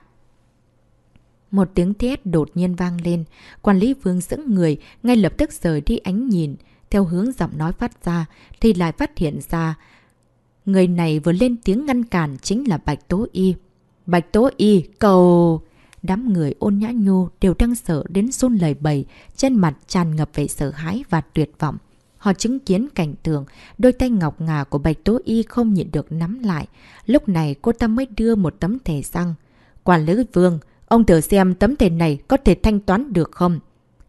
Một tiếng thét đột nhiên vang lên. Quản lý vương dẫn người ngay lập tức rời đi ánh nhìn. Theo hướng giọng nói phát ra thì lại phát hiện ra người này vừa lên tiếng ngăn cản chính là Bạch Tố Y. Bạch Tố Y cầu... Đám người ôn nhã nhu đều đang sợ đến run lời bầy, trên mặt tràn ngập vẻ sợ hãi và tuyệt vọng. Họ chứng kiến cảnh tượng, đôi tay ngọc ngà của Bạch Tố Y không nhịn được nắm lại. Lúc này cô ta mới đưa một tấm thẻ răng. Quản lý vương, ông thử xem tấm thẻ này có thể thanh toán được không?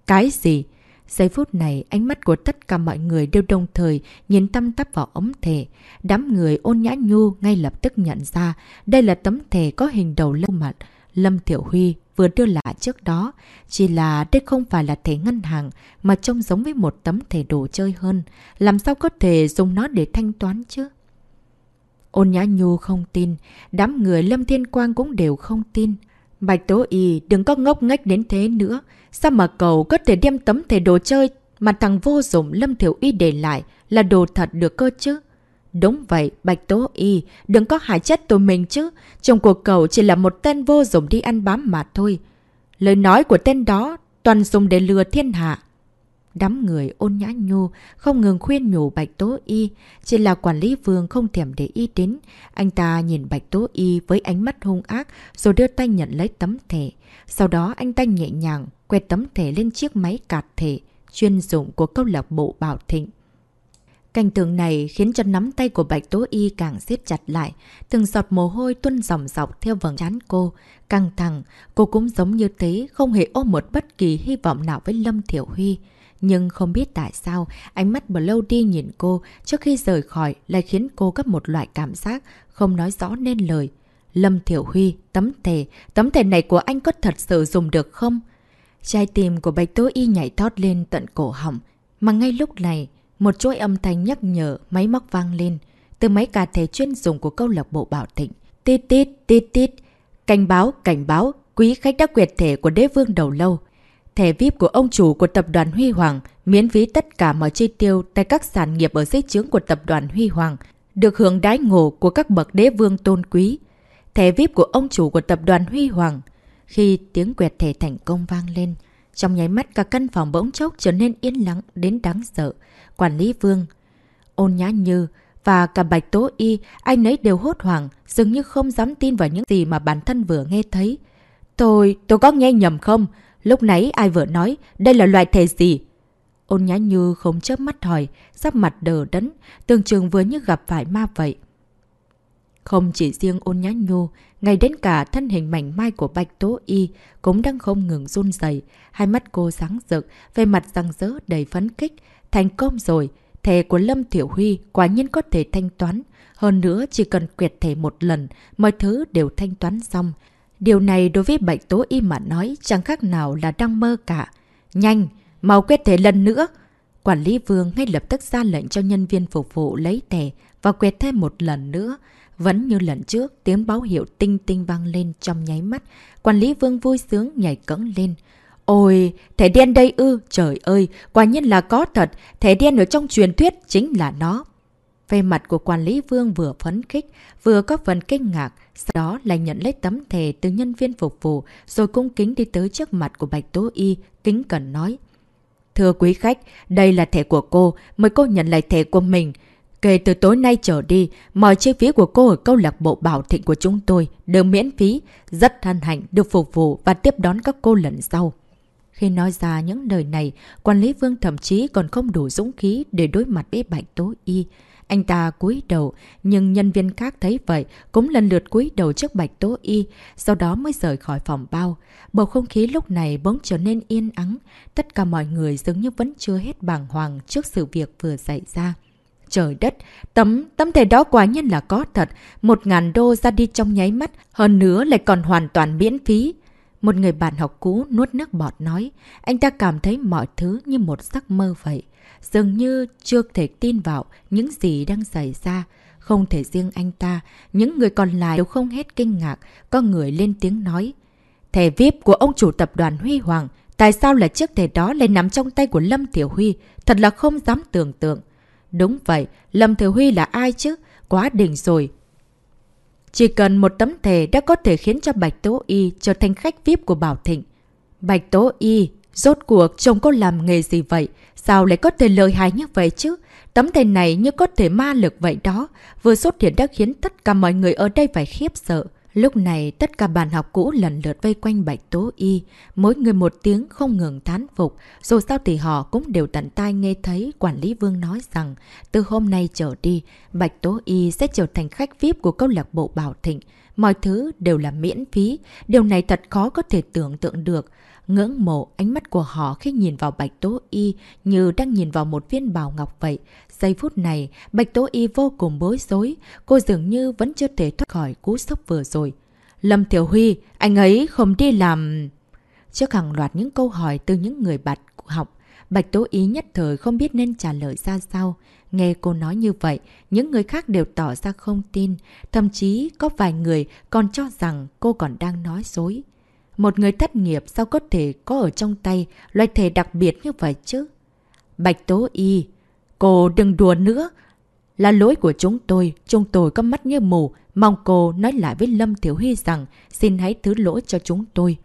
Cái gì? Giây phút này, ánh mắt của tất cả mọi người đều đồng thời nhìn tâm tắp vào ống thẻ. Đám người ôn nhã nhu ngay lập tức nhận ra đây là tấm thẻ có hình đầu lâu mặt. Lâm Thiểu Huy vừa đưa lại trước đó, chỉ là đây không phải là thẻ ngân hàng mà trông giống với một tấm thẻ đồ chơi hơn. Làm sao có thể dùng nó để thanh toán chứ? Ôn Nhã Nhu không tin, đám người Lâm Thiên Quang cũng đều không tin. Bạch Tố Y đừng có ngốc nghếch đến thế nữa. Sao mà cậu có thể đem tấm thẻ đồ chơi mà thằng vô dụng Lâm Thiểu Y để lại là đồ thật được cơ chứ? Đúng vậy, Bạch Tố Y, đừng có hại chết tụi mình chứ. Chồng của cậu chỉ là một tên vô dụng đi ăn bám mà thôi. Lời nói của tên đó toàn dùng để lừa thiên hạ. Đám người ôn nhã nhu không ngừng khuyên nhủ Bạch Tố Y, chỉ là quản lý vương không thèm để ý đến. Anh ta nhìn Bạch Tố Y với ánh mắt hung ác rồi đưa tay nhận lấy tấm thẻ. Sau đó anh ta nhẹ nhàng quẹt tấm thẻ lên chiếc máy cạt thẻ chuyên dụng của câu lạc bộ Bảo Thịnh. Cảnh tượng này khiến cho nắm tay của Bạch Tố Y càng siết chặt lại, từng giọt mồ hôi tuôn dòng dọc theo vầng trán cô. Căng thẳng, cô cũng giống như thế, không hề ôm một bất kỳ hy vọng nào với Lâm Thiểu Huy. Nhưng không biết tại sao, ánh mắt lâu đi nhìn cô trước khi rời khỏi lại khiến cô có một loại cảm giác không nói rõ nên lời. Lâm Thiểu Huy, tấm thề, tấm thề này của anh có thật sự dùng được không? Trái tim của Bạch Tố Y nhảy thót lên tận cổ họng, mà ngay lúc này, một chuỗi âm thanh nhắc nhở máy móc vang lên, từ máy cà thể chuyên dùng của câu lạc bộ Bảo Thịnh. Tít tít, tít tít. Cảnh báo, cảnh báo, quý khách đã quyệt thẻ của đế vương đầu lâu. Thẻ VIP của ông chủ của tập đoàn Huy Hoàng miễn phí tất cả mọi chi tiêu tại các sản nghiệp ở dưới trướng của tập đoàn Huy Hoàng, được hưởng đái ngộ của các bậc đế vương tôn quý. Thẻ VIP của ông chủ của tập đoàn Huy Hoàng. Khi tiếng quẹt thẻ thành công vang lên, trong nháy mắt cả căn phòng bỗng chốc trở nên yên lặng đến đáng sợ. Quản lý Vương, ôn nhã như và cả Bạch Tố Y, anh ấy đều hốt hoảng, dường như không dám tin vào những gì mà bản thân vừa nghe thấy. Tôi, tôi có nghe nhầm không? Lúc nãy ai vừa nói, đây là loại thể gì? Ôn nhã như không chớp mắt hỏi, sắc mặt đờ đẫn, tương trường vừa như gặp phải ma vậy. Không chỉ riêng ôn nhã nhu, ngay đến cả thân hình mảnh mai của Bạch Tố Y cũng đang không ngừng run dày. Hai mắt cô sáng rực, về mặt răng rỡ đầy phấn kích. Thành công rồi, thề của Lâm Thiểu Huy quả nhiên có thể thanh toán. Hơn nữa, chỉ cần quyệt thẻ một lần, mọi thứ đều thanh toán xong. Điều này đối với Bạch Tố Y mà nói chẳng khác nào là đang mơ cả. Nhanh, mau quét thẻ lần nữa! Quản lý Vương ngay lập tức ra lệnh cho nhân viên phục vụ lấy thẻ và quẹt thêm một lần nữa. Vẫn như lần trước, tiếng báo hiệu tinh tinh vang lên trong nháy mắt. Quản lý Vương vui sướng nhảy cẫng lên. Ôi, thẻ đen đây ư, trời ơi, quả nhiên là có thật, thẻ đen ở trong truyền thuyết chính là nó. Về mặt của quản lý vương vừa phấn khích, vừa có phần kinh ngạc, sau đó lại nhận lấy tấm thẻ từ nhân viên phục vụ, rồi cung kính đi tới trước mặt của Bạch Tố Y, kính cần nói. Thưa quý khách, đây là thẻ của cô, mời cô nhận lại thẻ của mình. Kể từ tối nay trở đi, mọi chi phí của cô ở câu lạc bộ bảo thịnh của chúng tôi đều miễn phí, rất hân hạnh được phục vụ và tiếp đón các cô lần sau. Khi nói ra những lời này, quản lý vương thậm chí còn không đủ dũng khí để đối mặt với Bạch Tố Y. Anh ta cúi đầu, nhưng nhân viên khác thấy vậy cũng lần lượt cúi đầu trước Bạch Tố Y, sau đó mới rời khỏi phòng bao. Bầu không khí lúc này bỗng trở nên yên ắng, tất cả mọi người dường như vẫn chưa hết bàng hoàng trước sự việc vừa xảy ra. Trời đất, tấm, tấm thẻ đó quả nhiên là có thật, một ngàn đô ra đi trong nháy mắt, hơn nữa lại còn hoàn toàn miễn phí. Một người bạn học cũ nuốt nước bọt nói, anh ta cảm thấy mọi thứ như một giấc mơ vậy. Dường như chưa thể tin vào những gì đang xảy ra. Không thể riêng anh ta, những người còn lại đều không hết kinh ngạc, có người lên tiếng nói. Thẻ VIP của ông chủ tập đoàn Huy Hoàng, tại sao là chiếc thẻ đó lại nằm trong tay của Lâm Tiểu Huy? Thật là không dám tưởng tượng. Đúng vậy, Lâm Tiểu Huy là ai chứ? Quá đỉnh rồi, chỉ cần một tấm thẻ đã có thể khiến cho Bạch Tố Y trở thành khách VIP của Bảo Thịnh. Bạch Tố Y, rốt cuộc chồng cô làm nghề gì vậy? Sao lại có thể lợi hại như vậy chứ? Tấm thề này như có thể ma lực vậy đó. Vừa xuất hiện đã khiến tất cả mọi người ở đây phải khiếp sợ. Lúc này, tất cả bạn học cũ lần lượt vây quanh Bạch Tố Y, mỗi người một tiếng không ngừng thán phục, dù sao thì họ cũng đều tận tai nghe thấy quản lý vương nói rằng từ hôm nay trở đi, Bạch Tố Y sẽ trở thành khách VIP của câu lạc bộ Bảo Thịnh. Mọi thứ đều là miễn phí, điều này thật khó có thể tưởng tượng được. Ngưỡng mộ ánh mắt của họ khi nhìn vào Bạch Tố Y như đang nhìn vào một viên bảo ngọc vậy. Giây phút này, Bạch Tố Y vô cùng bối rối. Cô dường như vẫn chưa thể thoát khỏi cú sốc vừa rồi. Lâm Thiểu Huy, anh ấy không đi làm... Trước hàng loạt những câu hỏi từ những người bạn học, Bạch Tố Ý nhất thời không biết nên trả lời ra sao. Nghe cô nói như vậy, những người khác đều tỏ ra không tin. Thậm chí có vài người còn cho rằng cô còn đang nói dối. Một người thất nghiệp sao có thể có ở trong tay loại thể đặc biệt như vậy chứ? Bạch Tố Y, cô đừng đùa nữa. Là lỗi của chúng tôi, chúng tôi có mắt như mù. Mong cô nói lại với Lâm Thiếu Huy rằng xin hãy thứ lỗi cho chúng tôi.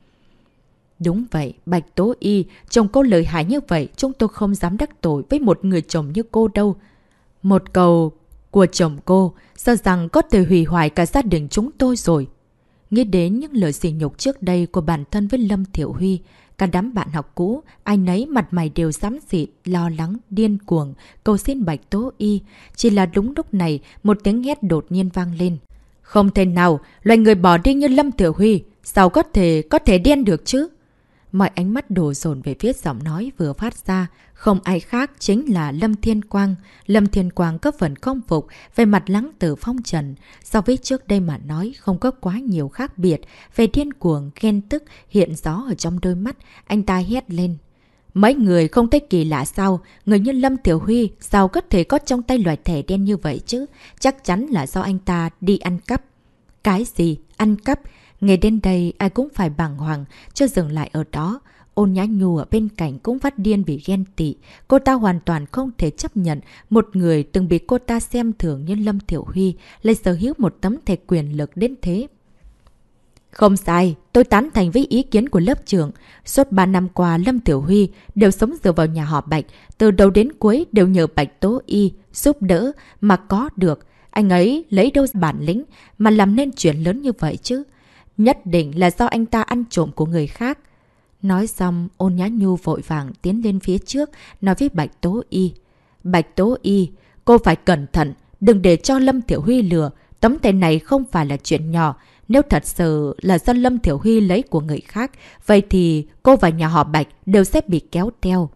Đúng vậy, Bạch Tố Y, chồng cô lợi hại như vậy, chúng tôi không dám đắc tội với một người chồng như cô đâu. Một cầu của chồng cô, sợ rằng có thể hủy hoại cả gia đình chúng tôi rồi. Nghĩ đến những lời xỉ nhục trước đây của bản thân với Lâm Thiểu Huy, cả đám bạn học cũ, ai nấy mặt mày đều xám xịt, lo lắng, điên cuồng, cầu xin Bạch Tố Y. Chỉ là đúng lúc này, một tiếng hét đột nhiên vang lên. Không thể nào, loài người bỏ đi như Lâm Thiểu Huy, sao có thể, có thể điên được chứ? Mọi ánh mắt đổ dồn về phía giọng nói vừa phát ra, không ai khác chính là Lâm Thiên Quang. Lâm Thiên Quang có phần không phục về mặt lắng từ phong trần. So với trước đây mà nói không có quá nhiều khác biệt. Về thiên cuồng, ghen tức, hiện rõ ở trong đôi mắt, anh ta hét lên. Mấy người không thấy kỳ lạ sao? Người như Lâm Tiểu Huy sao có thể có trong tay loại thẻ đen như vậy chứ? Chắc chắn là do anh ta đi ăn cắp. Cái gì? Ăn cắp? Nghe đến đây ai cũng phải bàng hoàng, chưa dừng lại ở đó. Ôn nhã nhu ở bên cạnh cũng phát điên vì ghen tị. Cô ta hoàn toàn không thể chấp nhận một người từng bị cô ta xem thường như Lâm Thiểu Huy lại sở hữu một tấm thể quyền lực đến thế. Không sai, tôi tán thành với ý kiến của lớp trưởng. Suốt 3 năm qua, Lâm Tiểu Huy đều sống dựa vào nhà họ Bạch. Từ đầu đến cuối đều nhờ Bạch Tố Y giúp đỡ mà có được. Anh ấy lấy đâu bản lĩnh mà làm nên chuyện lớn như vậy chứ. Nhất định là do anh ta ăn trộm của người khác. Nói xong, ôn nhã nhu vội vàng tiến lên phía trước, nói với Bạch Tố Y. Bạch Tố Y, cô phải cẩn thận, đừng để cho Lâm Thiểu Huy lừa. Tấm thẻ này không phải là chuyện nhỏ. Nếu thật sự là do Lâm Thiểu Huy lấy của người khác, vậy thì cô và nhà họ Bạch đều sẽ bị kéo theo.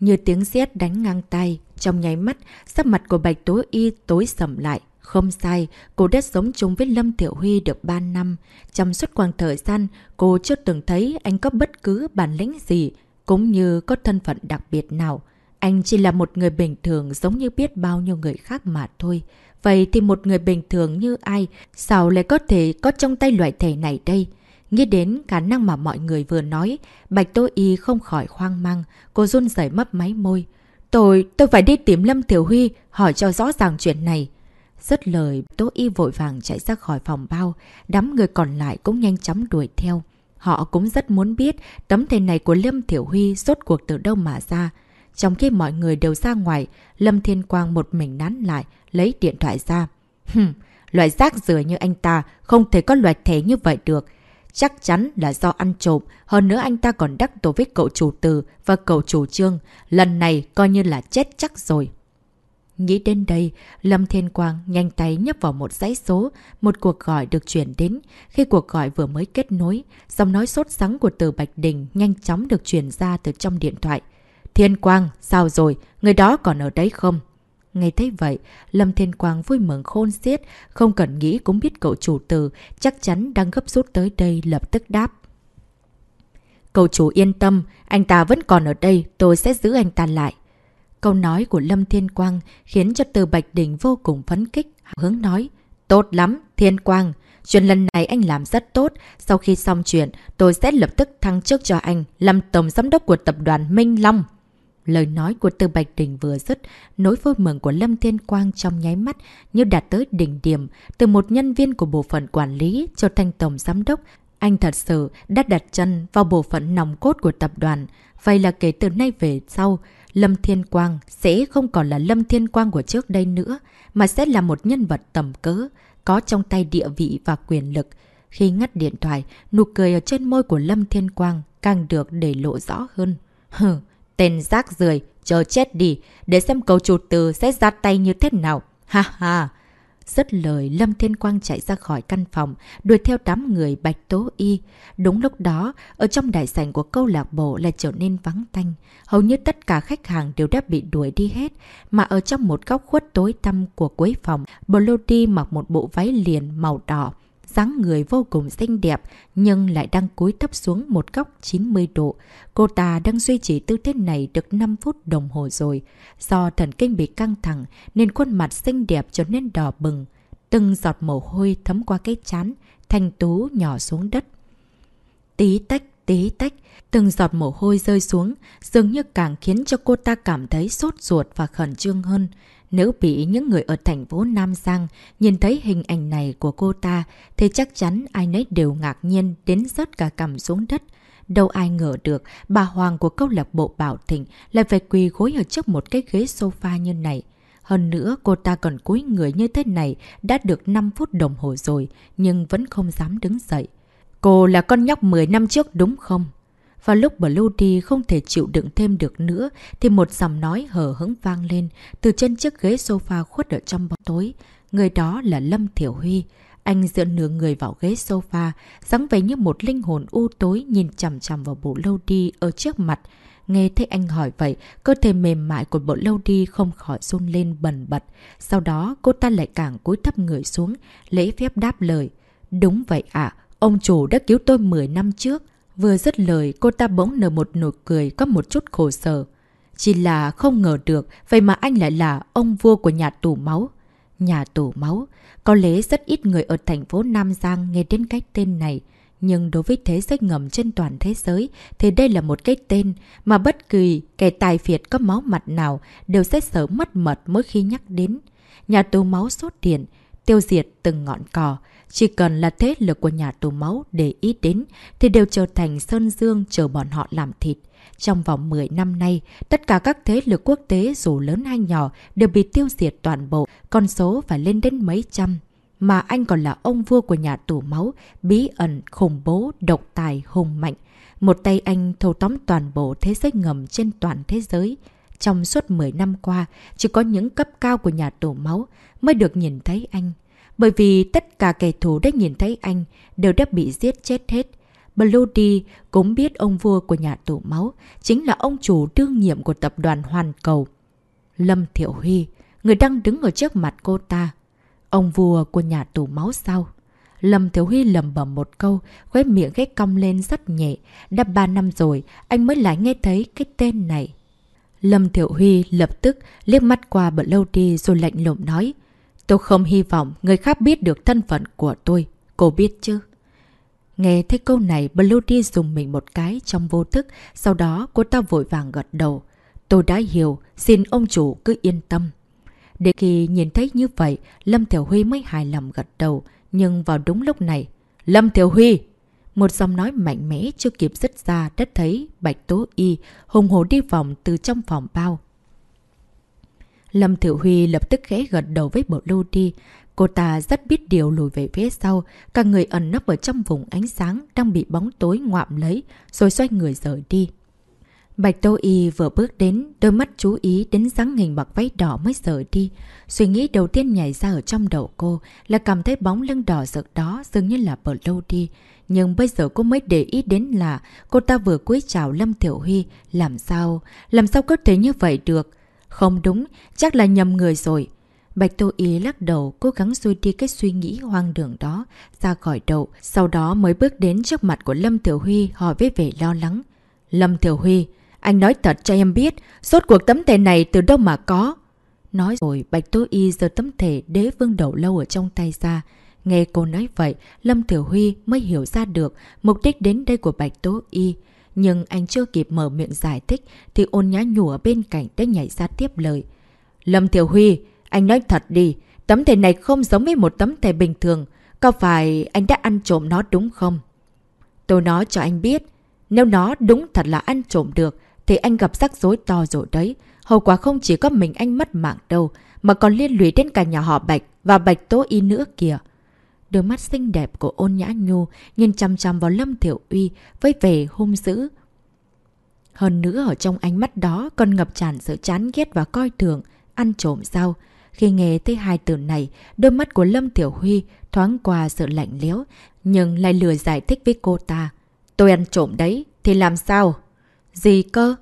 Như tiếng sét đánh ngang tay, trong nháy mắt, sắc mặt của Bạch Tố Y tối sầm lại. Không sai, cô đã sống chung với Lâm Tiểu Huy được 3 năm. Trong suốt quãng thời gian, cô chưa từng thấy anh có bất cứ bản lĩnh gì, cũng như có thân phận đặc biệt nào. Anh chỉ là một người bình thường giống như biết bao nhiêu người khác mà thôi. Vậy thì một người bình thường như ai, sao lại có thể có trong tay loại thẻ này đây? Nghĩ đến khả năng mà mọi người vừa nói, Bạch Tô Y không khỏi hoang mang, cô run rẩy mấp máy môi. Tôi, tôi phải đi tìm Lâm Tiểu Huy, hỏi cho rõ ràng chuyện này. Rất lời, Tố Y vội vàng chạy ra khỏi phòng bao, đám người còn lại cũng nhanh chóng đuổi theo. Họ cũng rất muốn biết tấm thề này của Lâm Thiểu Huy rốt cuộc từ đâu mà ra. Trong khi mọi người đều ra ngoài, Lâm Thiên Quang một mình nán lại, lấy điện thoại ra. Hừm, loại rác rưởi như anh ta không thể có loại thế như vậy được. Chắc chắn là do ăn trộm, hơn nữa anh ta còn đắc tổ với cậu chủ từ và cậu chủ trương. Lần này coi như là chết chắc rồi. Nghĩ đến đây, Lâm Thiên Quang nhanh tay nhấp vào một dãy số, một cuộc gọi được chuyển đến. Khi cuộc gọi vừa mới kết nối, giọng nói sốt sắng của từ Bạch Đình nhanh chóng được truyền ra từ trong điện thoại. Thiên Quang, sao rồi? Người đó còn ở đấy không? Nghe thấy vậy, Lâm Thiên Quang vui mừng khôn xiết, không cần nghĩ cũng biết cậu chủ từ chắc chắn đang gấp rút tới đây lập tức đáp. Cậu chủ yên tâm, anh ta vẫn còn ở đây, tôi sẽ giữ anh ta lại. Câu nói của Lâm Thiên Quang khiến cho Từ Bạch Đình vô cùng phấn kích, hướng nói. Tốt lắm, Thiên Quang. Chuyện lần này anh làm rất tốt. Sau khi xong chuyện, tôi sẽ lập tức thăng chức cho anh làm tổng giám đốc của tập đoàn Minh Long. Lời nói của Từ Bạch Đình vừa dứt, nỗi vui mừng của Lâm Thiên Quang trong nháy mắt như đạt tới đỉnh điểm. Từ một nhân viên của bộ phận quản lý trở thành tổng giám đốc, anh thật sự đã đặt chân vào bộ phận nòng cốt của tập đoàn. Vậy là kể từ nay về sau, Lâm Thiên Quang sẽ không còn là Lâm Thiên Quang của trước đây nữa, mà sẽ là một nhân vật tầm cỡ, có trong tay địa vị và quyền lực. Khi ngắt điện thoại, nụ cười ở trên môi của Lâm Thiên Quang càng được để lộ rõ hơn. Hừ, tên rác rưởi chờ chết đi, để xem cầu chủ từ sẽ ra tay như thế nào. Ha ha! Rất lời, Lâm Thiên Quang chạy ra khỏi căn phòng, đuổi theo đám người Bạch Tố Y. Đúng lúc đó, ở trong đại sảnh của câu lạc bộ lại trở nên vắng tanh. Hầu như tất cả khách hàng đều đã bị đuổi đi hết. Mà ở trong một góc khuất tối tăm của cuối phòng, Blody mặc một bộ váy liền màu đỏ dáng người vô cùng xinh đẹp nhưng lại đang cúi thấp xuống một góc 90 độ. Cô ta đang duy trì tư thế này được 5 phút đồng hồ rồi. Do thần kinh bị căng thẳng nên khuôn mặt xinh đẹp trở nên đỏ bừng. Từng giọt mồ hôi thấm qua cái chán, thanh tú nhỏ xuống đất. Tí tách, tí tách, từng giọt mồ hôi rơi xuống, dường như càng khiến cho cô ta cảm thấy sốt ruột và khẩn trương hơn. Nếu bị những người ở thành phố Nam Giang nhìn thấy hình ảnh này của cô ta, thì chắc chắn ai nấy đều ngạc nhiên đến rớt cả cầm xuống đất. Đâu ai ngờ được, bà Hoàng của câu lạc bộ Bảo Thịnh lại phải quỳ gối ở trước một cái ghế sofa như này. Hơn nữa, cô ta còn cúi người như thế này đã được 5 phút đồng hồ rồi, nhưng vẫn không dám đứng dậy. Cô là con nhóc 10 năm trước đúng không? Và lúc Bloody không thể chịu đựng thêm được nữa thì một dòng nói hở hứng vang lên từ chân chiếc ghế sofa khuất ở trong bóng tối. Người đó là Lâm Thiểu Huy. Anh dựa nửa người vào ghế sofa, dáng vẻ như một linh hồn u tối nhìn chằm chằm vào bộ lâu đi ở trước mặt. Nghe thấy anh hỏi vậy, cơ thể mềm mại của bộ lâu đi không khỏi run lên bần bật. Sau đó cô ta lại càng cúi thấp người xuống, lễ phép đáp lời. Đúng vậy ạ, ông chủ đã cứu tôi 10 năm trước. Vừa dứt lời, cô ta bỗng nở một nụ cười có một chút khổ sở. Chỉ là không ngờ được, vậy mà anh lại là ông vua của nhà tù máu. Nhà tù máu, có lẽ rất ít người ở thành phố Nam Giang nghe đến cái tên này. Nhưng đối với thế giới ngầm trên toàn thế giới thì đây là một cái tên mà bất kỳ kẻ tài phiệt có máu mặt nào đều sẽ sợ mất mật mỗi khi nhắc đến. Nhà tù máu sốt điện, tiêu diệt từng ngọn cỏ, chỉ cần là thế lực của nhà tù máu để ý đến thì đều trở thành sơn dương chờ bọn họ làm thịt. Trong vòng 10 năm nay, tất cả các thế lực quốc tế dù lớn hay nhỏ đều bị tiêu diệt toàn bộ, con số phải lên đến mấy trăm. Mà anh còn là ông vua của nhà tù máu, bí ẩn, khủng bố, độc tài, hùng mạnh. Một tay anh thâu tóm toàn bộ thế giới ngầm trên toàn thế giới. Trong suốt 10 năm qua, chỉ có những cấp cao của nhà tù máu mới được nhìn thấy anh. Bởi vì tất cả kẻ thù đã nhìn thấy anh đều đã bị giết chết hết. Bloody cũng biết ông vua của nhà tù máu chính là ông chủ đương nhiệm của tập đoàn Hoàn Cầu. Lâm Thiệu Huy, người đang đứng ở trước mặt cô ta. Ông vua của nhà tù máu sao? Lâm thiệu Huy lầm bầm một câu, khóe miệng ghét cong lên rất nhẹ. Đã ba năm rồi, anh mới lại nghe thấy cái tên này. Lâm Thiểu Huy lập tức liếc mắt qua bờ lâu đi rồi lạnh lùng nói. Tôi không hy vọng người khác biết được thân phận của tôi. Cô biết chứ? Nghe thấy câu này, Bloody dùng mình một cái trong vô thức, sau đó cô ta vội vàng gật đầu. Tôi đã hiểu, xin ông chủ cứ yên tâm. Để khi nhìn thấy như vậy, Lâm Thiểu Huy mới hài lòng gật đầu, nhưng vào đúng lúc này. Lâm Thiểu Huy! Một giọng nói mạnh mẽ chưa kịp dứt ra đã thấy Bạch Tố Y hùng hồ đi vòng từ trong phòng bao. Lâm Thiểu Huy lập tức khẽ gật đầu với bộ lưu đi. Cô ta rất biết điều lùi về phía sau, cả người ẩn nấp ở trong vùng ánh sáng đang bị bóng tối ngoạm lấy, rồi xoay người rời đi. Bạch Tô Y vừa bước đến, đôi mắt chú ý đến dáng hình mặc váy đỏ mới rời đi. Suy nghĩ đầu tiên nhảy ra ở trong đầu cô là cảm thấy bóng lưng đỏ rực đó dường như là bờ lâu đi. Nhưng bây giờ cô mới để ý đến là cô ta vừa cúi chào Lâm Tiểu Huy. Làm sao? Làm sao có thể như vậy được? Không đúng, chắc là nhầm người rồi. Bạch Tô Y lắc đầu, cố gắng xui đi cái suy nghĩ hoang đường đó ra khỏi đầu. Sau đó mới bước đến trước mặt của Lâm Tiểu Huy hỏi với vẻ lo lắng. Lâm Tiểu Huy, anh nói thật cho em biết, suốt cuộc tấm thẻ này từ đâu mà có. Nói rồi, Bạch tô Y giơ tấm thẻ đế vương đầu lâu ở trong tay ra. Nghe cô nói vậy, Lâm Tiểu Huy mới hiểu ra được mục đích đến đây của Bạch tô Y. Nhưng anh chưa kịp mở miệng giải thích thì ôn nhá nhủ ở bên cạnh đã nhảy ra tiếp lời. Lâm Thiểu Huy, anh nói thật đi, tấm thẻ này không giống với một tấm thẻ bình thường. Có phải anh đã ăn trộm nó đúng không? Tôi nói cho anh biết, nếu nó đúng thật là ăn trộm được thì anh gặp rắc rối to rồi đấy. Hậu quả không chỉ có mình anh mất mạng đâu, mà còn liên lụy đến cả nhà họ Bạch và Bạch Tố Y nữa kìa. Đôi mắt xinh đẹp của ôn nhã nhu nhìn chăm chăm vào Lâm Thiểu Uy với vẻ hung dữ. Hơn nữa ở trong ánh mắt đó còn ngập tràn sự chán ghét và coi thường, ăn trộm sao. Khi nghe tới hai từ này, đôi mắt của Lâm Tiểu Huy thoáng qua sự lạnh lẽo nhưng lại lừa giải thích với cô ta. Tôi ăn trộm đấy, thì làm sao? Gì cơ?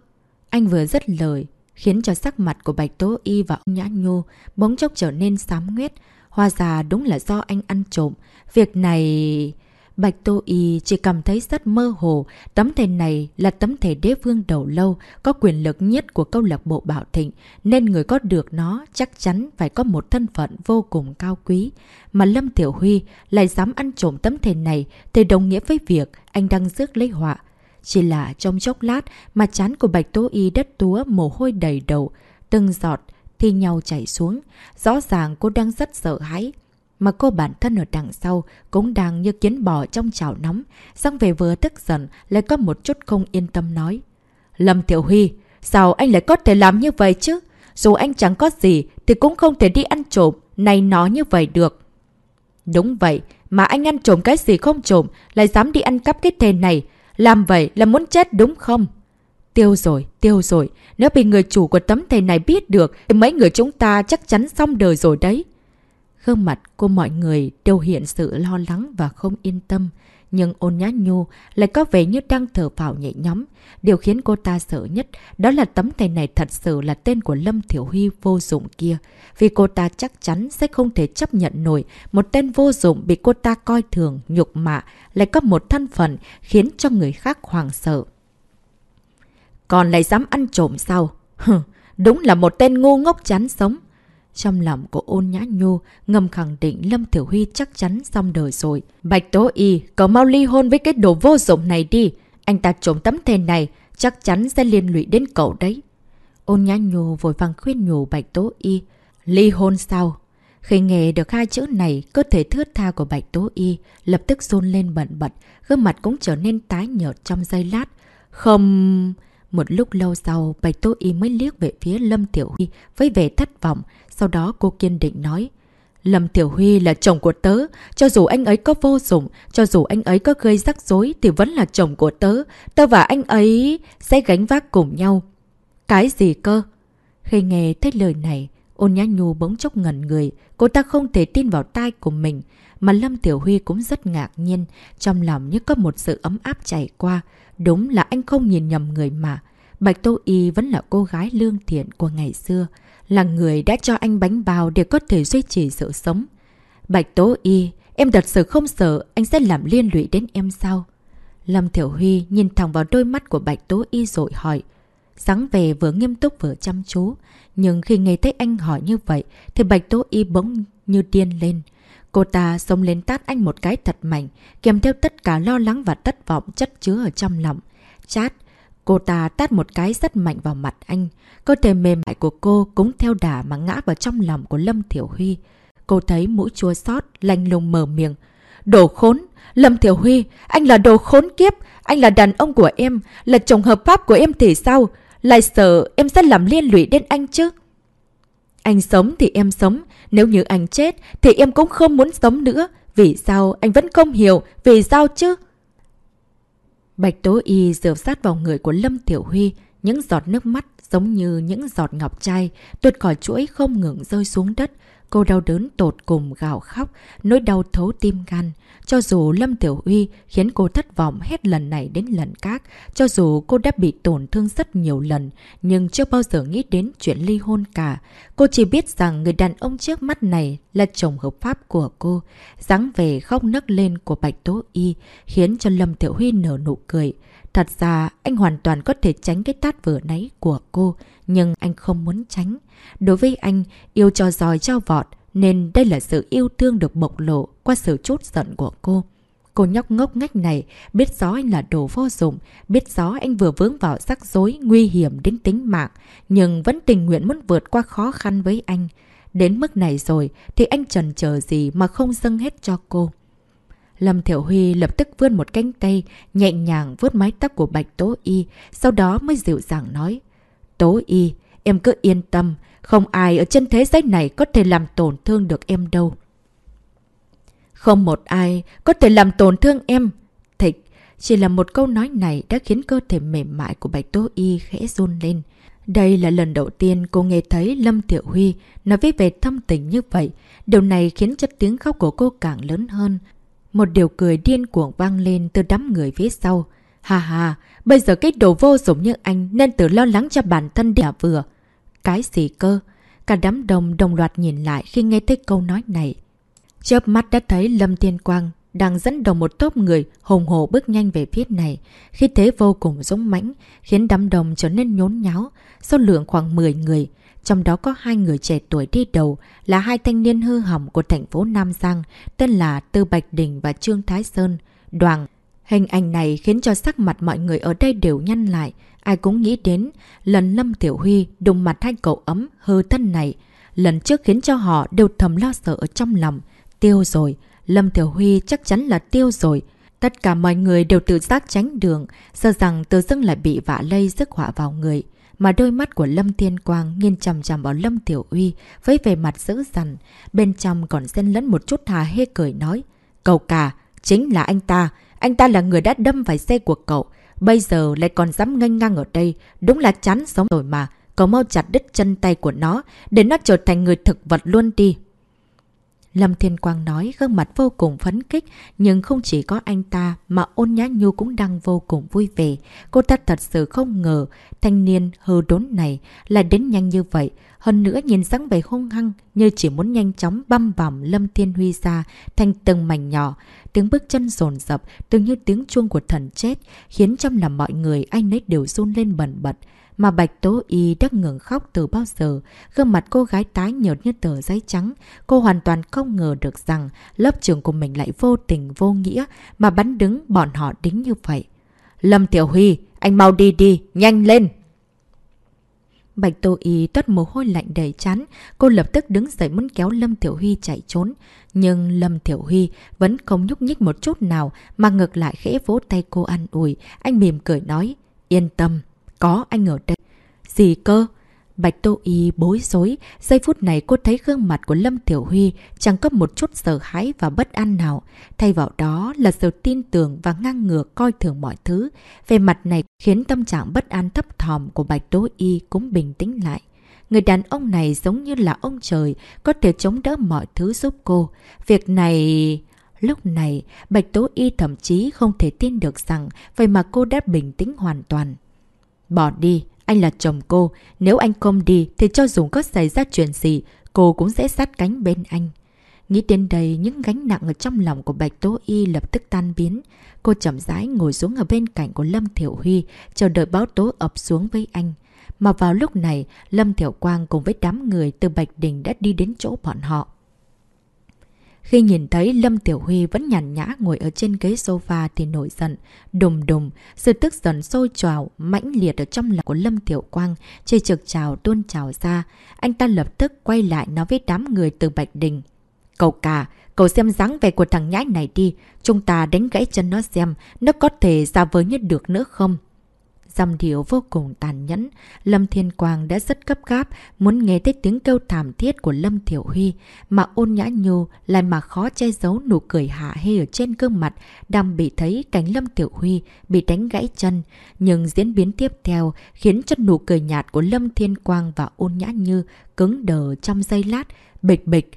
Anh vừa dứt lời, khiến cho sắc mặt của Bạch Tố Y và ông Nhã Nhu bỗng chốc trở nên xám nguyết. Hoa già đúng là do anh ăn trộm. Việc này... Bạch Tô Y chỉ cảm thấy rất mơ hồ, tấm thẻ này là tấm thẻ đế vương đầu lâu, có quyền lực nhất của câu lạc bộ Bảo Thịnh, nên người có được nó chắc chắn phải có một thân phận vô cùng cao quý. Mà Lâm Tiểu Huy lại dám ăn trộm tấm thẻ này thì đồng nghĩa với việc anh đang rước lấy họa. Chỉ là trong chốc lát mà chán của Bạch Tô Y đất túa mồ hôi đầy đầu, từng giọt thi nhau chảy xuống. Rõ ràng cô đang rất sợ hãi. Mà cô bản thân ở đằng sau cũng đang như kiến bò trong chảo nóng. Xong về vừa tức giận lại có một chút không yên tâm nói. Lâm Tiểu Huy, sao anh lại có thể làm như vậy chứ? Dù anh chẳng có gì thì cũng không thể đi ăn trộm, này nó như vậy được. Đúng vậy, mà anh ăn trộm cái gì không trộm, lại dám đi ăn cắp cái tên này. Làm vậy là muốn chết đúng không? Tiêu rồi, tiêu rồi. Nếu bị người chủ của tấm thề này biết được, thì mấy người chúng ta chắc chắn xong đời rồi đấy. Gương mặt của mọi người đều hiện sự lo lắng và không yên tâm. Nhưng ôn nhã nhu lại có vẻ như đang thở phào nhẹ nhóm. Điều khiến cô ta sợ nhất đó là tấm thề này thật sự là tên của Lâm Thiểu Huy vô dụng kia. Vì cô ta chắc chắn sẽ không thể chấp nhận nổi một tên vô dụng bị cô ta coi thường, nhục mạ, lại có một thân phận khiến cho người khác hoàng sợ. Còn lại dám ăn trộm sao? Đúng là một tên ngu ngốc chán sống. Trong lòng của ôn nhã nhu, ngầm khẳng định Lâm Thiểu Huy chắc chắn xong đời rồi. Bạch Tố Y, cậu mau ly hôn với cái đồ vô dụng này đi. Anh ta trộm tấm thề này, chắc chắn sẽ liên lụy đến cậu đấy. Ôn nhã nhu vội vàng khuyên nhủ Bạch Tố Y. Ly hôn sao? Khi nghe được hai chữ này, cơ thể thướt tha của Bạch Tố Y lập tức run lên bận bật, gương mặt cũng trở nên tái nhợt trong giây lát. Không... Một lúc lâu sau, Bạch Tố Y mới liếc về phía Lâm Tiểu Huy với vẻ thất vọng, sau đó cô kiên định nói. Lâm Tiểu Huy là chồng của tớ, cho dù anh ấy có vô dụng, cho dù anh ấy có gây rắc rối thì vẫn là chồng của tớ. Tớ và anh ấy sẽ gánh vác cùng nhau. Cái gì cơ? Khi nghe thấy lời này, ôn nhã nhu bỗng chốc ngẩn người. Cô ta không thể tin vào tai của mình. Mà Lâm Tiểu Huy cũng rất ngạc nhiên. Trong lòng như có một sự ấm áp chảy qua. Đúng là anh không nhìn nhầm người mà. Bạch Tô Y vẫn là cô gái lương thiện của ngày xưa là người đã cho anh bánh bao để có thể duy trì sự sống. Bạch Tố Y, em thật sự không sợ anh sẽ làm liên lụy đến em sao? Lâm Thiểu Huy nhìn thẳng vào đôi mắt của Bạch Tố Y rồi hỏi. Sáng về vừa nghiêm túc vừa chăm chú. Nhưng khi nghe thấy anh hỏi như vậy thì Bạch Tố Y bỗng như điên lên. Cô ta xông lên tát anh một cái thật mạnh, kèm theo tất cả lo lắng và thất vọng chất chứa ở trong lòng. Chát, Cô ta tát một cái rất mạnh vào mặt anh. Cơ thể mềm mại của cô cũng theo đà mà ngã vào trong lòng của Lâm Thiểu Huy. Cô thấy mũi chua xót lanh lùng mở miệng. Đồ khốn! Lâm Thiểu Huy, anh là đồ khốn kiếp! Anh là đàn ông của em, là chồng hợp pháp của em thì sao? Lại sợ em sẽ làm liên lụy đến anh chứ? Anh sống thì em sống, nếu như anh chết thì em cũng không muốn sống nữa. Vì sao anh vẫn không hiểu, vì sao chứ? Bạch Tố Y dựa sát vào người của Lâm Tiểu Huy, những giọt nước mắt giống như những giọt ngọc trai tuột khỏi chuỗi không ngừng rơi xuống đất. Cô đau đớn tột cùng gào khóc, nỗi đau thấu tim gan. Cho dù Lâm Tiểu Huy khiến cô thất vọng hết lần này đến lần khác, cho dù cô đã bị tổn thương rất nhiều lần, nhưng chưa bao giờ nghĩ đến chuyện ly hôn cả. Cô chỉ biết rằng người đàn ông trước mắt này là chồng hợp pháp của cô. dáng về khóc nấc lên của Bạch Tố Y khiến cho Lâm Tiểu Huy nở nụ cười. Thật ra, anh hoàn toàn có thể tránh cái tát vừa nãy của cô, nhưng anh không muốn tránh. Đối với anh, yêu cho giỏi cho vọt, nên đây là sự yêu thương được bộc lộ qua sự chốt giận của cô. Cô nhóc ngốc ngách này biết rõ anh là đồ vô dụng, biết rõ anh vừa vướng vào rắc rối nguy hiểm đến tính mạng, nhưng vẫn tình nguyện muốn vượt qua khó khăn với anh. Đến mức này rồi thì anh trần chờ gì mà không dâng hết cho cô. Lâm Thiểu Huy lập tức vươn một cánh tay, nhẹ nhàng vuốt mái tóc của Bạch Tố Y, sau đó mới dịu dàng nói. Tố Y, em cứ yên tâm, không ai ở trên thế giới này có thể làm tổn thương được em đâu. Không một ai có thể làm tổn thương em. Thịch, chỉ là một câu nói này đã khiến cơ thể mềm mại của Bạch Tố Y khẽ run lên. Đây là lần đầu tiên cô nghe thấy Lâm Tiểu Huy nói với về thâm tình như vậy. Điều này khiến cho tiếng khóc của cô càng lớn hơn. Một điều cười điên cuồng vang lên từ đám người phía sau. Hà hà, bây giờ cái đồ vô dụng như anh nên tự lo lắng cho bản thân đi à vừa. Cái gì cơ? Cả đám đông đồng loạt nhìn lại khi nghe thấy câu nói này. Chớp mắt đã thấy Lâm thiên Quang đang dẫn đầu một tốp người hùng hồ bước nhanh về phía này. Khi thế vô cùng dũng mãnh, khiến đám đông trở nên nhốn nháo, số lượng khoảng 10 người. Trong đó có hai người trẻ tuổi đi đầu là hai thanh niên hư hỏng của thành phố Nam Giang, tên là Tư Bạch Đình và Trương Thái Sơn. Đoàn Hình ảnh này khiến cho sắc mặt mọi người ở đây đều nhăn lại. Ai cũng nghĩ đến lần Lâm Tiểu Huy đụng mặt hai cậu ấm hư thân này. Lần trước khiến cho họ đều thầm lo sợ ở trong lòng. Tiêu rồi. Lâm Tiểu Huy chắc chắn là tiêu rồi. Tất cả mọi người đều tự giác tránh đường, sợ rằng tự dưng lại bị vạ lây rước họa vào người. Mà đôi mắt của Lâm Thiên Quang nghiên chầm chầm vào Lâm Tiểu Uy với vẻ mặt dữ dằn. Bên trong còn xen lẫn một chút hà hê cười nói. Cậu cả, chính là anh ta. Anh ta là người đã đâm phải xe của cậu. Bây giờ lại còn dám nganh ngang ở đây. Đúng là chán sống rồi mà. Cậu mau chặt đứt chân tay của nó để nó trở thành người thực vật luôn đi. Lâm Thiên Quang nói gương mặt vô cùng phấn kích, nhưng không chỉ có anh ta mà ôn nhã nhu cũng đang vô cùng vui vẻ. Cô ta thật sự không ngờ thanh niên hư đốn này lại đến nhanh như vậy. Hơn nữa nhìn dáng vẻ hung hăng như chỉ muốn nhanh chóng băm vằm Lâm Thiên Huy ra thành từng mảnh nhỏ. Tiếng bước chân rồn rập, từng như tiếng chuông của thần chết, khiến trong lòng mọi người anh ấy đều run lên bẩn bật. Mà Bạch Tố Y đã ngừng khóc từ bao giờ, gương mặt cô gái tái nhợt như tờ giấy trắng. Cô hoàn toàn không ngờ được rằng lớp trường của mình lại vô tình vô nghĩa mà bắn đứng bọn họ đính như vậy. Lâm Tiểu Huy, anh mau đi đi, nhanh lên! Bạch Tô Y toát mồ hôi lạnh đầy chán, cô lập tức đứng dậy muốn kéo Lâm Tiểu Huy chạy trốn. Nhưng Lâm Tiểu Huy vẫn không nhúc nhích một chút nào mà ngược lại khẽ vỗ tay cô ăn ủi. Anh mỉm cười nói, yên tâm, có anh ở đây. Gì cơ? Bạch Tô Y bối rối, giây phút này cô thấy gương mặt của Lâm Tiểu Huy chẳng có một chút sợ hãi và bất an nào. Thay vào đó là sự tin tưởng và ngang ngược coi thường mọi thứ. Về mặt này khiến tâm trạng bất an thấp thòm của Bạch Tô Y cũng bình tĩnh lại. Người đàn ông này giống như là ông trời, có thể chống đỡ mọi thứ giúp cô. Việc này... Lúc này, Bạch Tố Y thậm chí không thể tin được rằng vậy mà cô đã bình tĩnh hoàn toàn. Bỏ đi, anh là chồng cô. Nếu anh không đi thì cho dù có xảy ra chuyện gì, cô cũng sẽ sát cánh bên anh. Nghĩ đến đây, những gánh nặng ở trong lòng của Bạch Tố Y lập tức tan biến. Cô chậm rãi ngồi xuống ở bên cạnh của Lâm Thiểu Huy, chờ đợi báo tố ập xuống với anh. Mà vào lúc này, Lâm Thiểu Quang cùng với đám người từ Bạch Đình đã đi đến chỗ bọn họ. Khi nhìn thấy Lâm Tiểu Huy vẫn nhàn nhã ngồi ở trên ghế sofa thì nổi giận. Đùng đùng, sự tức giận sôi trào, mãnh liệt ở trong lòng của Lâm Tiểu Quang, chê trực trào tuôn trào ra. Anh ta lập tức quay lại nói với đám người từ Bạch Đình. Cậu cả, cậu xem dáng vẻ của thằng nhãi này đi. Chúng ta đánh gãy chân nó xem, nó có thể ra với nhất được nữa không? Dòng điệu vô cùng tàn nhẫn, Lâm Thiên Quang đã rất cấp gáp, muốn nghe tới tiếng kêu thảm thiết của Lâm Thiểu Huy, mà ôn nhã nhu lại mà khó che giấu nụ cười hạ hê ở trên gương mặt, đang bị thấy cánh Lâm Tiểu Huy bị đánh gãy chân. Nhưng diễn biến tiếp theo khiến cho nụ cười nhạt của Lâm Thiên Quang và ôn nhã như cứng đờ trong giây lát, bịch bịch.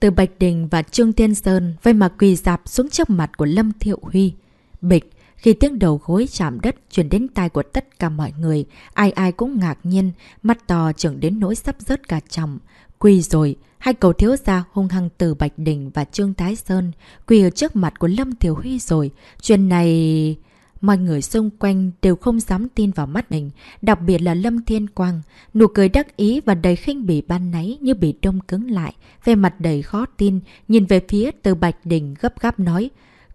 Từ Bạch Đình và Trương thiên Sơn vây mà quỳ dạp xuống trước mặt của Lâm Thiệu Huy. Bịch, khi tiếng đầu gối chạm đất chuyển đến tai của tất cả mọi người, ai ai cũng ngạc nhiên, mắt to trưởng đến nỗi sắp rớt cả chồng. Quỳ rồi, hai cầu thiếu gia hung hăng từ Bạch Đình và Trương Thái Sơn, quỳ ở trước mặt của Lâm Thiểu Huy rồi. Chuyện này... Mọi người xung quanh đều không dám tin vào mắt mình, đặc biệt là Lâm Thiên Quang. Nụ cười đắc ý và đầy khinh bỉ ban nấy như bị đông cứng lại, về mặt đầy khó tin, nhìn về phía từ Bạch Đình gấp gáp nói.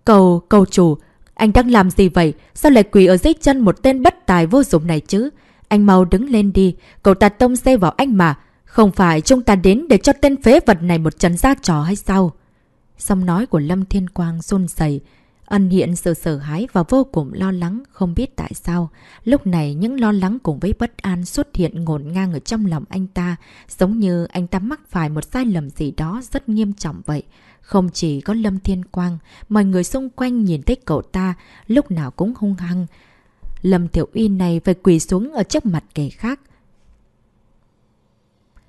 Cầu, cầu chủ, anh đang làm gì vậy? Sao lại quỳ ở dưới chân một tên bất tài vô dụng này chứ? Anh mau đứng lên đi, cậu ta tông xe vào anh mà. Không phải chúng ta đến để cho tên phế vật này một trận ra trò hay sao? Xong nói của Lâm Thiên Quang run dày, ân hiện sự sợ hãi và vô cùng lo lắng, không biết tại sao. Lúc này những lo lắng cùng với bất an xuất hiện ngổn ngang ở trong lòng anh ta, giống như anh ta mắc phải một sai lầm gì đó rất nghiêm trọng vậy. Không chỉ có Lâm Thiên Quang, mọi người xung quanh nhìn thấy cậu ta lúc nào cũng hung hăng. Lâm Tiểu Uy này phải quỳ xuống ở trước mặt kẻ khác.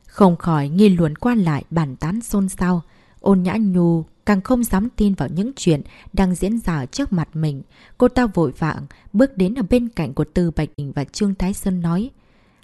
Không khỏi nghi luồn qua lại bàn tán xôn xao. Ôn nhã nhu càng không dám tin vào những chuyện đang diễn ra trước mặt mình. Cô ta vội vàng bước đến ở bên cạnh của Tư Bạch Đình và Trương Thái Sơn nói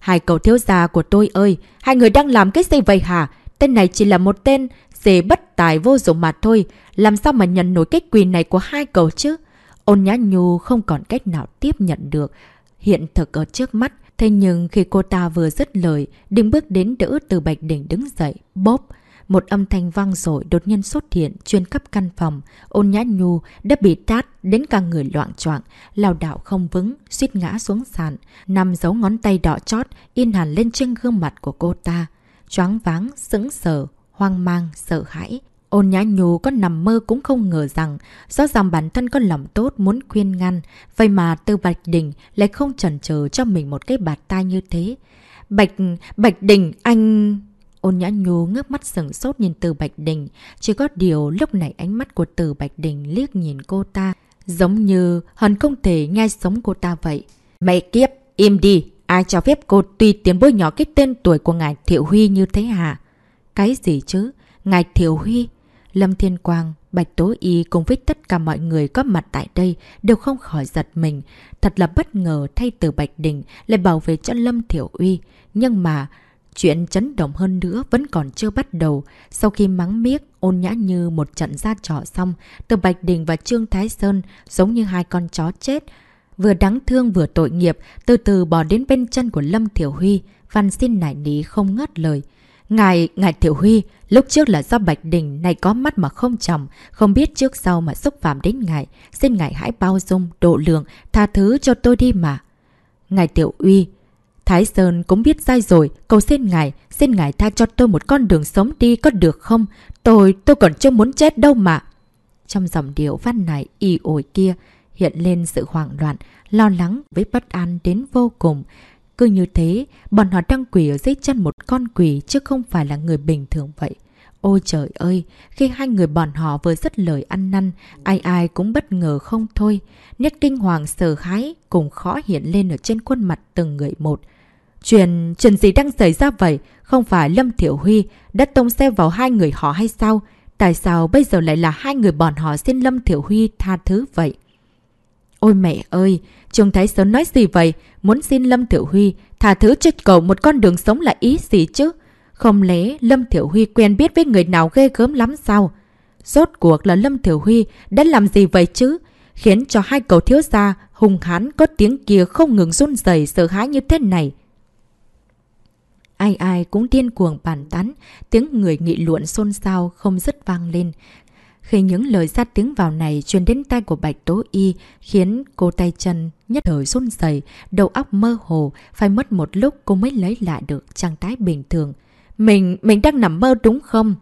Hai cậu thiếu gia của tôi ơi, hai người đang làm cái gì vậy hả? Tên này chỉ là một tên dề bất tài vô dụng mà thôi, làm sao mà nhận nổi cái quỳ này của hai cậu chứ? Ôn Nhã Nhu không còn cách nào tiếp nhận được hiện thực ở trước mắt. Thế nhưng khi cô ta vừa dứt lời, định bước đến đỡ từ Bạch Đỉnh đứng dậy, bóp. Một âm thanh vang rồi đột nhiên xuất hiện chuyên khắp căn phòng. Ôn Nhã Nhu đã bị tát đến cả người loạn choạng lao đảo không vững, suýt ngã xuống sàn. Nằm giấu ngón tay đỏ chót, in hẳn lên trên gương mặt của cô ta. Choáng váng, sững sờ, hoang mang, sợ hãi. Ôn nhã Nhù có nằm mơ cũng không ngờ rằng, rõ ràng bản thân có lòng tốt muốn khuyên ngăn, vậy mà Tư Bạch Đình lại không chần chờ cho mình một cái bạt tai như thế. Bạch... Bạch Đình, anh... Ôn nhã nhú ngước mắt sừng sốt nhìn từ Bạch Đình, chỉ có điều lúc này ánh mắt của từ Bạch Đình liếc nhìn cô ta, giống như hẳn không thể nghe sống cô ta vậy. Mẹ kiếp, im đi, ai cho phép cô tùy tiến bôi nhỏ cái tên tuổi của ngài Thiệu Huy như thế hả? Cái gì chứ? Ngài Thiểu Huy, Lâm Thiên Quang, Bạch Tố Y cùng với tất cả mọi người có mặt tại đây đều không khỏi giật mình. Thật là bất ngờ thay từ Bạch Đình lại bảo vệ cho Lâm Thiểu Uy. Nhưng mà chuyện chấn động hơn nữa vẫn còn chưa bắt đầu. Sau khi mắng miếc, ôn nhã như một trận ra trò xong, từ Bạch Đình và Trương Thái Sơn giống như hai con chó chết. Vừa đáng thương vừa tội nghiệp, từ từ bò đến bên chân của Lâm Thiểu Huy. Văn xin nải ní không ngớt lời. Ngài, ngài Tiểu Huy, lúc trước là do Bạch Đình này có mắt mà không chồng, không biết trước sau mà xúc phạm đến ngài. Xin ngài hãy bao dung, độ lượng, tha thứ cho tôi đi mà. Ngài Tiểu Uy, Thái Sơn cũng biết sai rồi, cầu xin ngài, xin ngài tha cho tôi một con đường sống đi có được không? Tôi, tôi còn chưa muốn chết đâu mà. Trong dòng điệu văn này y ổi kia hiện lên sự hoảng loạn, lo lắng với bất an đến vô cùng. Cứ như thế, bọn họ đang quỷ ở dưới chân một con quỷ chứ không phải là người bình thường vậy. Ôi trời ơi, khi hai người bọn họ vừa dứt lời ăn năn, ai ai cũng bất ngờ không thôi. Nét kinh hoàng sợ hãi cùng khó hiện lên ở trên khuôn mặt từng người một. Chuyện, chuyện gì đang xảy ra vậy? Không phải Lâm Thiểu Huy đã tông xe vào hai người họ hay sao? Tại sao bây giờ lại là hai người bọn họ xin Lâm Thiểu Huy tha thứ vậy? Ôi mẹ ơi, Trương Thái Sơn nói gì vậy? Muốn xin Lâm Thiểu Huy thả thứ cho cậu một con đường sống là ý gì chứ? Không lẽ Lâm Thiểu Huy quen biết với người nào ghê gớm lắm sao? Rốt cuộc là Lâm Thiểu Huy đã làm gì vậy chứ? Khiến cho hai cậu thiếu gia hùng hán có tiếng kia không ngừng run rẩy sợ hãi như thế này. Ai ai cũng điên cuồng bàn tán, tiếng người nghị luận xôn xao không dứt vang lên. Khi những lời ra tiếng vào này truyền đến tay của Bạch Tố Y khiến cô tay chân nhất thời run rẩy đầu óc mơ hồ, phải mất một lúc cô mới lấy lại được trạng thái bình thường. Mình, mình đang nằm mơ đúng không?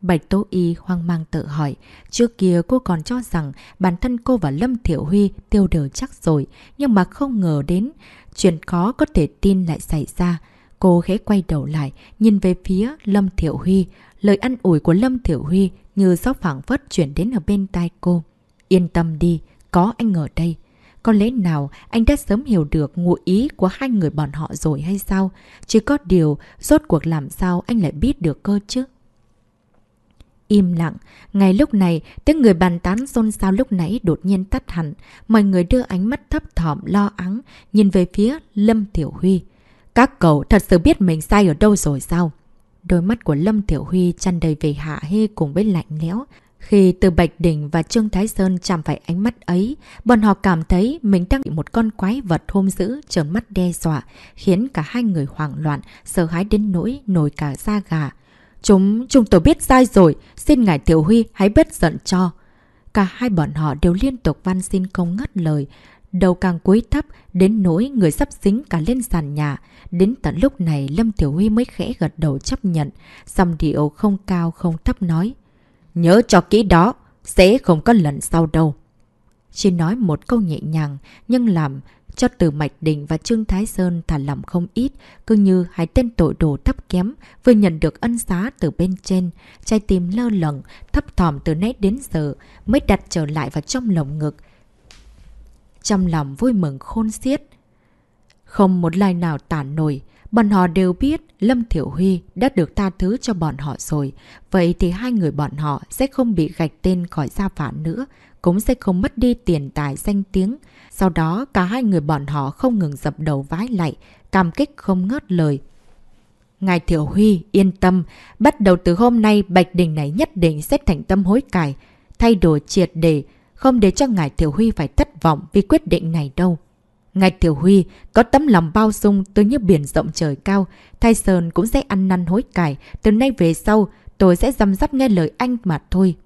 Bạch Tố Y hoang mang tự hỏi. Trước kia cô còn cho rằng bản thân cô và Lâm Thiểu Huy tiêu đời chắc rồi. Nhưng mà không ngờ đến chuyện khó có thể tin lại xảy ra. Cô khẽ quay đầu lại, nhìn về phía Lâm Thiểu Huy. Lời ăn ủi của Lâm Thiểu Huy như gió phẳng phất chuyển đến ở bên tai cô. Yên tâm đi, có anh ở đây. Có lẽ nào anh đã sớm hiểu được ngụ ý của hai người bọn họ rồi hay sao? Chỉ có điều, rốt cuộc làm sao anh lại biết được cơ chứ? Im lặng, ngay lúc này, tiếng người bàn tán xôn xao lúc nãy đột nhiên tắt hẳn. Mọi người đưa ánh mắt thấp thỏm lo ắng, nhìn về phía Lâm Tiểu Huy. Các cậu thật sự biết mình sai ở đâu rồi sao? Đôi mắt của Lâm Tiểu Huy chăn đầy về hạ hê cùng với lạnh lẽo. Khi từ Bạch Đình và Trương Thái Sơn chạm phải ánh mắt ấy, bọn họ cảm thấy mình đang bị một con quái vật hôn giữ trởn mắt đe dọa, khiến cả hai người hoảng loạn, sợ hãi đến nỗi nổi cả da gà. Chúng, chúng tôi biết sai rồi, xin ngài Tiểu Huy hãy bớt giận cho. Cả hai bọn họ đều liên tục van xin không ngất lời, đầu càng cúi thấp, đến nỗi người sắp dính cả lên sàn nhà. Đến tận lúc này Lâm Tiểu Huy mới khẽ gật đầu chấp nhận, xong điệu không cao không thấp nói. Nhớ cho kỹ đó, sẽ không có lần sau đâu. Chỉ nói một câu nhẹ nhàng, nhưng làm cho từ Mạch Đình và Trương Thái Sơn thả lòng không ít, cứ như hai tên tội đồ thấp kém, vừa nhận được ân xá từ bên trên, trái tim lơ lửng, thấp thỏm từ nãy đến giờ, mới đặt trở lại vào trong lồng ngực. Trong lòng vui mừng khôn xiết. Không một lời nào tản nổi, Bọn họ đều biết Lâm Thiểu Huy đã được tha thứ cho bọn họ rồi. Vậy thì hai người bọn họ sẽ không bị gạch tên khỏi gia phản nữa, cũng sẽ không mất đi tiền tài danh tiếng. Sau đó cả hai người bọn họ không ngừng dập đầu vái lại, cảm kích không ngớt lời. Ngài Thiểu Huy yên tâm, bắt đầu từ hôm nay Bạch Đình này nhất định sẽ thành tâm hối cải, thay đổi triệt để không để cho Ngài Thiểu Huy phải thất vọng vì quyết định này đâu. ngạch Tiểu Huy có tấm lòng bao dung từ như biển rộng trời cao, Thay Sơn cũng sẽ ăn năn hối cải, từ nay về sau tôi sẽ dăm dắp nghe lời anh mà thôi.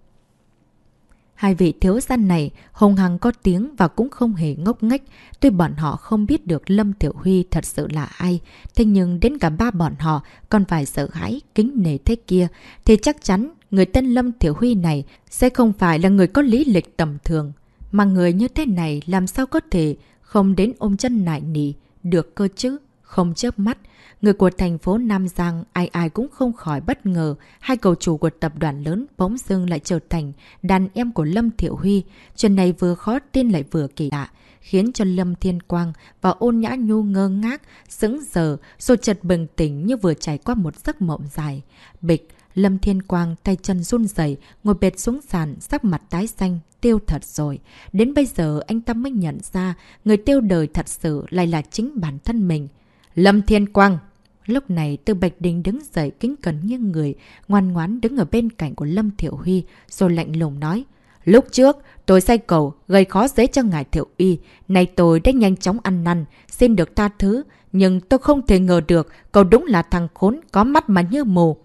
Hai vị thiếu gia này hùng hằng có tiếng và cũng không hề ngốc nghếch, tuy bọn họ không biết được Lâm Tiểu Huy thật sự là ai, thế nhưng đến cả ba bọn họ còn phải sợ hãi, kính nể thế kia, thì chắc chắn người tên Lâm Tiểu Huy này sẽ không phải là người có lý lịch tầm thường. Mà người như thế này làm sao có thể không đến ôm chân nại nỉ, được cơ chứ, không chớp mắt. Người của thành phố Nam Giang ai ai cũng không khỏi bất ngờ, hai cầu chủ của tập đoàn lớn bỗng dưng lại trở thành đàn em của Lâm Thiệu Huy. Chuyện này vừa khó tin lại vừa kỳ lạ, khiến cho Lâm Thiên Quang và ôn nhã nhu ngơ ngác, sững giờ, rồi chợt bừng tỉnh như vừa trải qua một giấc mộng dài. Bịch, Lâm Thiên Quang tay chân run rẩy ngồi bệt xuống sàn, sắc mặt tái xanh, tiêu thật rồi. Đến bây giờ anh ta mới nhận ra người tiêu đời thật sự lại là chính bản thân mình. Lâm Thiên Quang! Lúc này Tư Bạch Đình đứng dậy kính cẩn như người, ngoan ngoán đứng ở bên cạnh của Lâm Thiệu Huy, rồi lạnh lùng nói. Lúc trước, tôi sai cầu, gây khó dễ cho ngài Thiệu Y. Này tôi đã nhanh chóng ăn năn, xin được tha thứ. Nhưng tôi không thể ngờ được, cậu đúng là thằng khốn, có mắt mà như mù.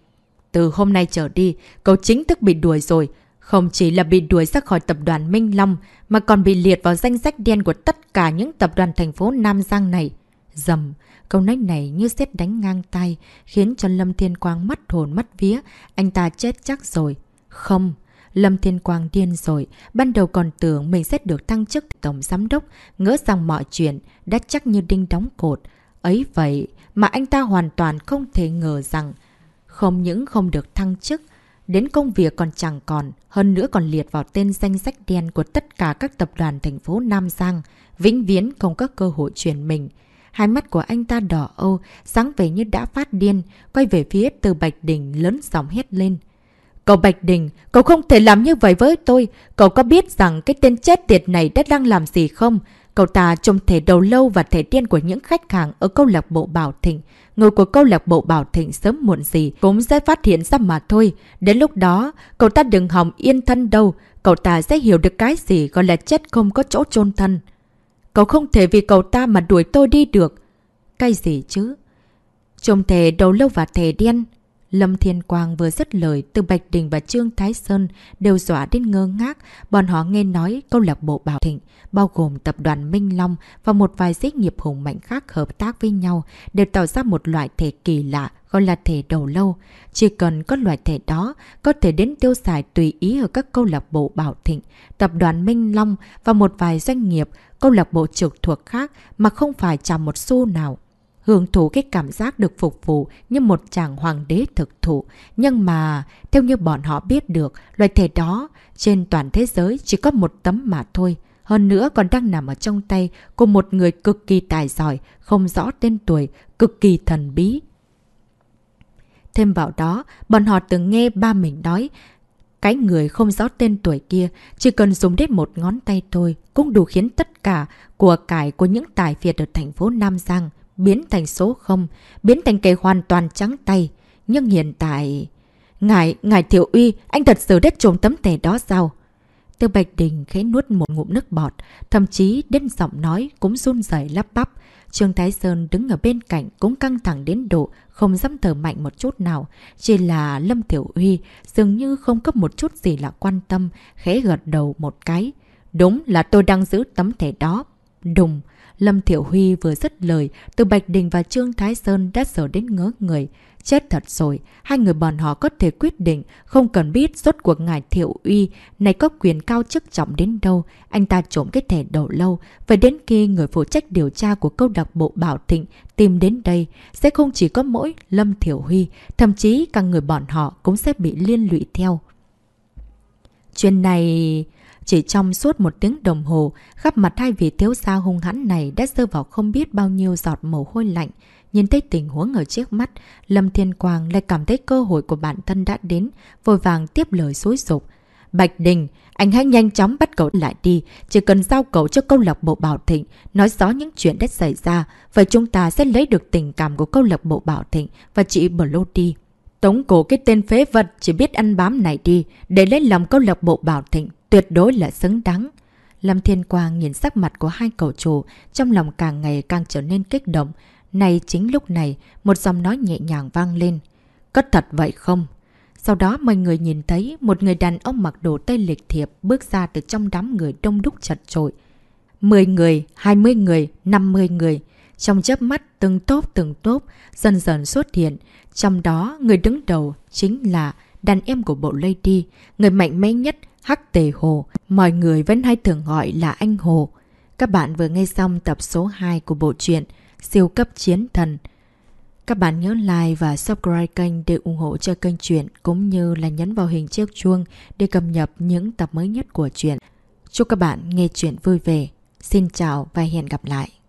Từ hôm nay trở đi, cậu chính thức bị đuổi rồi. Không chỉ là bị đuổi ra khỏi tập đoàn Minh Long, mà còn bị liệt vào danh sách đen của tất cả những tập đoàn thành phố Nam Giang này. Dầm, câu nói này như xét đánh ngang tay, khiến cho Lâm Thiên Quang mất hồn mất vía, anh ta chết chắc rồi. Không, Lâm Thiên Quang điên rồi, ban đầu còn tưởng mình sẽ được thăng chức tổng giám đốc, ngỡ rằng mọi chuyện đã chắc như đinh đóng cột. Ấy vậy mà anh ta hoàn toàn không thể ngờ rằng không những không được thăng chức, đến công việc còn chẳng còn, hơn nữa còn liệt vào tên danh sách đen của tất cả các tập đoàn thành phố Nam Giang, vĩnh viễn không có cơ hội chuyển mình. Hai mắt của anh ta đỏ âu, sáng về như đã phát điên, quay về phía từ Bạch Đình lớn giọng hét lên. Cậu Bạch Đình, cậu không thể làm như vậy với tôi. Cậu có biết rằng cái tên chết tiệt này đã đang làm gì không? Cậu ta trông thể đầu lâu và thể điên của những khách hàng ở câu lạc bộ Bảo Thịnh. Người của câu lạc bộ Bảo Thịnh sớm muộn gì cũng sẽ phát hiện ra mà thôi. Đến lúc đó, cậu ta đừng hòng yên thân đâu. Cậu ta sẽ hiểu được cái gì gọi là chết không có chỗ chôn thân. Cậu không thể vì cậu ta mà đuổi tôi đi được. Cái gì chứ? Trông thể đầu lâu và thể đen. Lâm Thiên Quang vừa dứt lời từ Bạch Đình và Trương Thái Sơn đều dọa đến ngơ ngác. Bọn họ nghe nói câu lạc bộ Bảo Thịnh, bao gồm tập đoàn Minh Long và một vài giết nghiệp hùng mạnh khác hợp tác với nhau, đều tạo ra một loại thể kỳ lạ gọi là thể đầu lâu. Chỉ cần có loại thể đó, có thể đến tiêu xài tùy ý ở các câu lạc bộ Bảo Thịnh, tập đoàn Minh Long và một vài doanh nghiệp, câu lạc bộ trực thuộc khác mà không phải trả một xu nào hưởng thụ cái cảm giác được phục vụ như một chàng hoàng đế thực thụ. Nhưng mà, theo như bọn họ biết được, loại thể đó trên toàn thế giới chỉ có một tấm mà thôi. Hơn nữa còn đang nằm ở trong tay của một người cực kỳ tài giỏi, không rõ tên tuổi, cực kỳ thần bí. Thêm vào đó, bọn họ từng nghe ba mình nói, cái người không rõ tên tuổi kia chỉ cần dùng đến một ngón tay thôi cũng đủ khiến tất cả của cải của những tài phiệt ở thành phố Nam Giang biến thành số 0, biến thành cây hoàn toàn trắng tay. Nhưng hiện tại... Ngài, ngài Thiệu Uy, anh thật sự đất trộm tấm thẻ đó sao? Tiêu Bạch Đình khẽ nuốt một ngụm nước bọt, thậm chí đến giọng nói cũng run rẩy lắp bắp. Trương Thái Sơn đứng ở bên cạnh cũng căng thẳng đến độ không dám thở mạnh một chút nào. Chỉ là Lâm Tiểu Uy dường như không có một chút gì là quan tâm, khẽ gật đầu một cái. Đúng là tôi đang giữ tấm thẻ đó. Đùng, Lâm Thiểu Huy vừa dứt lời, từ Bạch Đình và Trương Thái Sơn đã sở đến ngớ người. Chết thật rồi, hai người bọn họ có thể quyết định, không cần biết rốt cuộc ngài Thiệu Uy này có quyền cao chức trọng đến đâu. Anh ta trộm cái thẻ đầu lâu, và đến khi người phụ trách điều tra của câu đặc bộ Bảo Thịnh tìm đến đây, sẽ không chỉ có mỗi Lâm Thiểu Huy, thậm chí cả người bọn họ cũng sẽ bị liên lụy theo. Chuyện này... Chỉ trong suốt một tiếng đồng hồ, khắp mặt hai vị thiếu gia hung hãn này đã rơi vào không biết bao nhiêu giọt mồ hôi lạnh. Nhìn thấy tình huống ở trước mắt, Lâm Thiên Quang lại cảm thấy cơ hội của bản thân đã đến, vội vàng tiếp lời xối dục. Bạch Đình, anh hãy nhanh chóng bắt cậu lại đi, chỉ cần giao cậu cho câu lạc bộ Bảo Thịnh, nói rõ những chuyện đã xảy ra, vậy chúng ta sẽ lấy được tình cảm của câu lạc bộ Bảo Thịnh và chị Brody. Tống cổ cái tên phế vật chỉ biết ăn bám này đi, để lấy lòng câu lạc bộ Bảo Thịnh, tuyệt đối là xứng đáng. Lâm Thiên Quang nhìn sắc mặt của hai cậu chủ, trong lòng càng ngày càng trở nên kích động. Này chính lúc này, một giọng nói nhẹ nhàng vang lên. Có thật vậy không? Sau đó mọi người nhìn thấy một người đàn ông mặc đồ tây lịch thiệp bước ra từ trong đám người đông đúc chật trội. 10 người, 20 người, 50 người. Trong chớp mắt từng tốp từng tốp dần dần xuất hiện. Trong đó người đứng đầu chính là đàn em của bộ Lady, người mạnh mẽ nhất Hắc Tề Hồ, mọi người vẫn hay thường gọi là anh Hồ. Các bạn vừa nghe xong tập số 2 của bộ truyện Siêu cấp chiến thần. Các bạn nhớ like và subscribe kênh để ủng hộ cho kênh truyện cũng như là nhấn vào hình chiếc chuông để cập nhật những tập mới nhất của truyện. Chúc các bạn nghe truyện vui vẻ. Xin chào và hẹn gặp lại.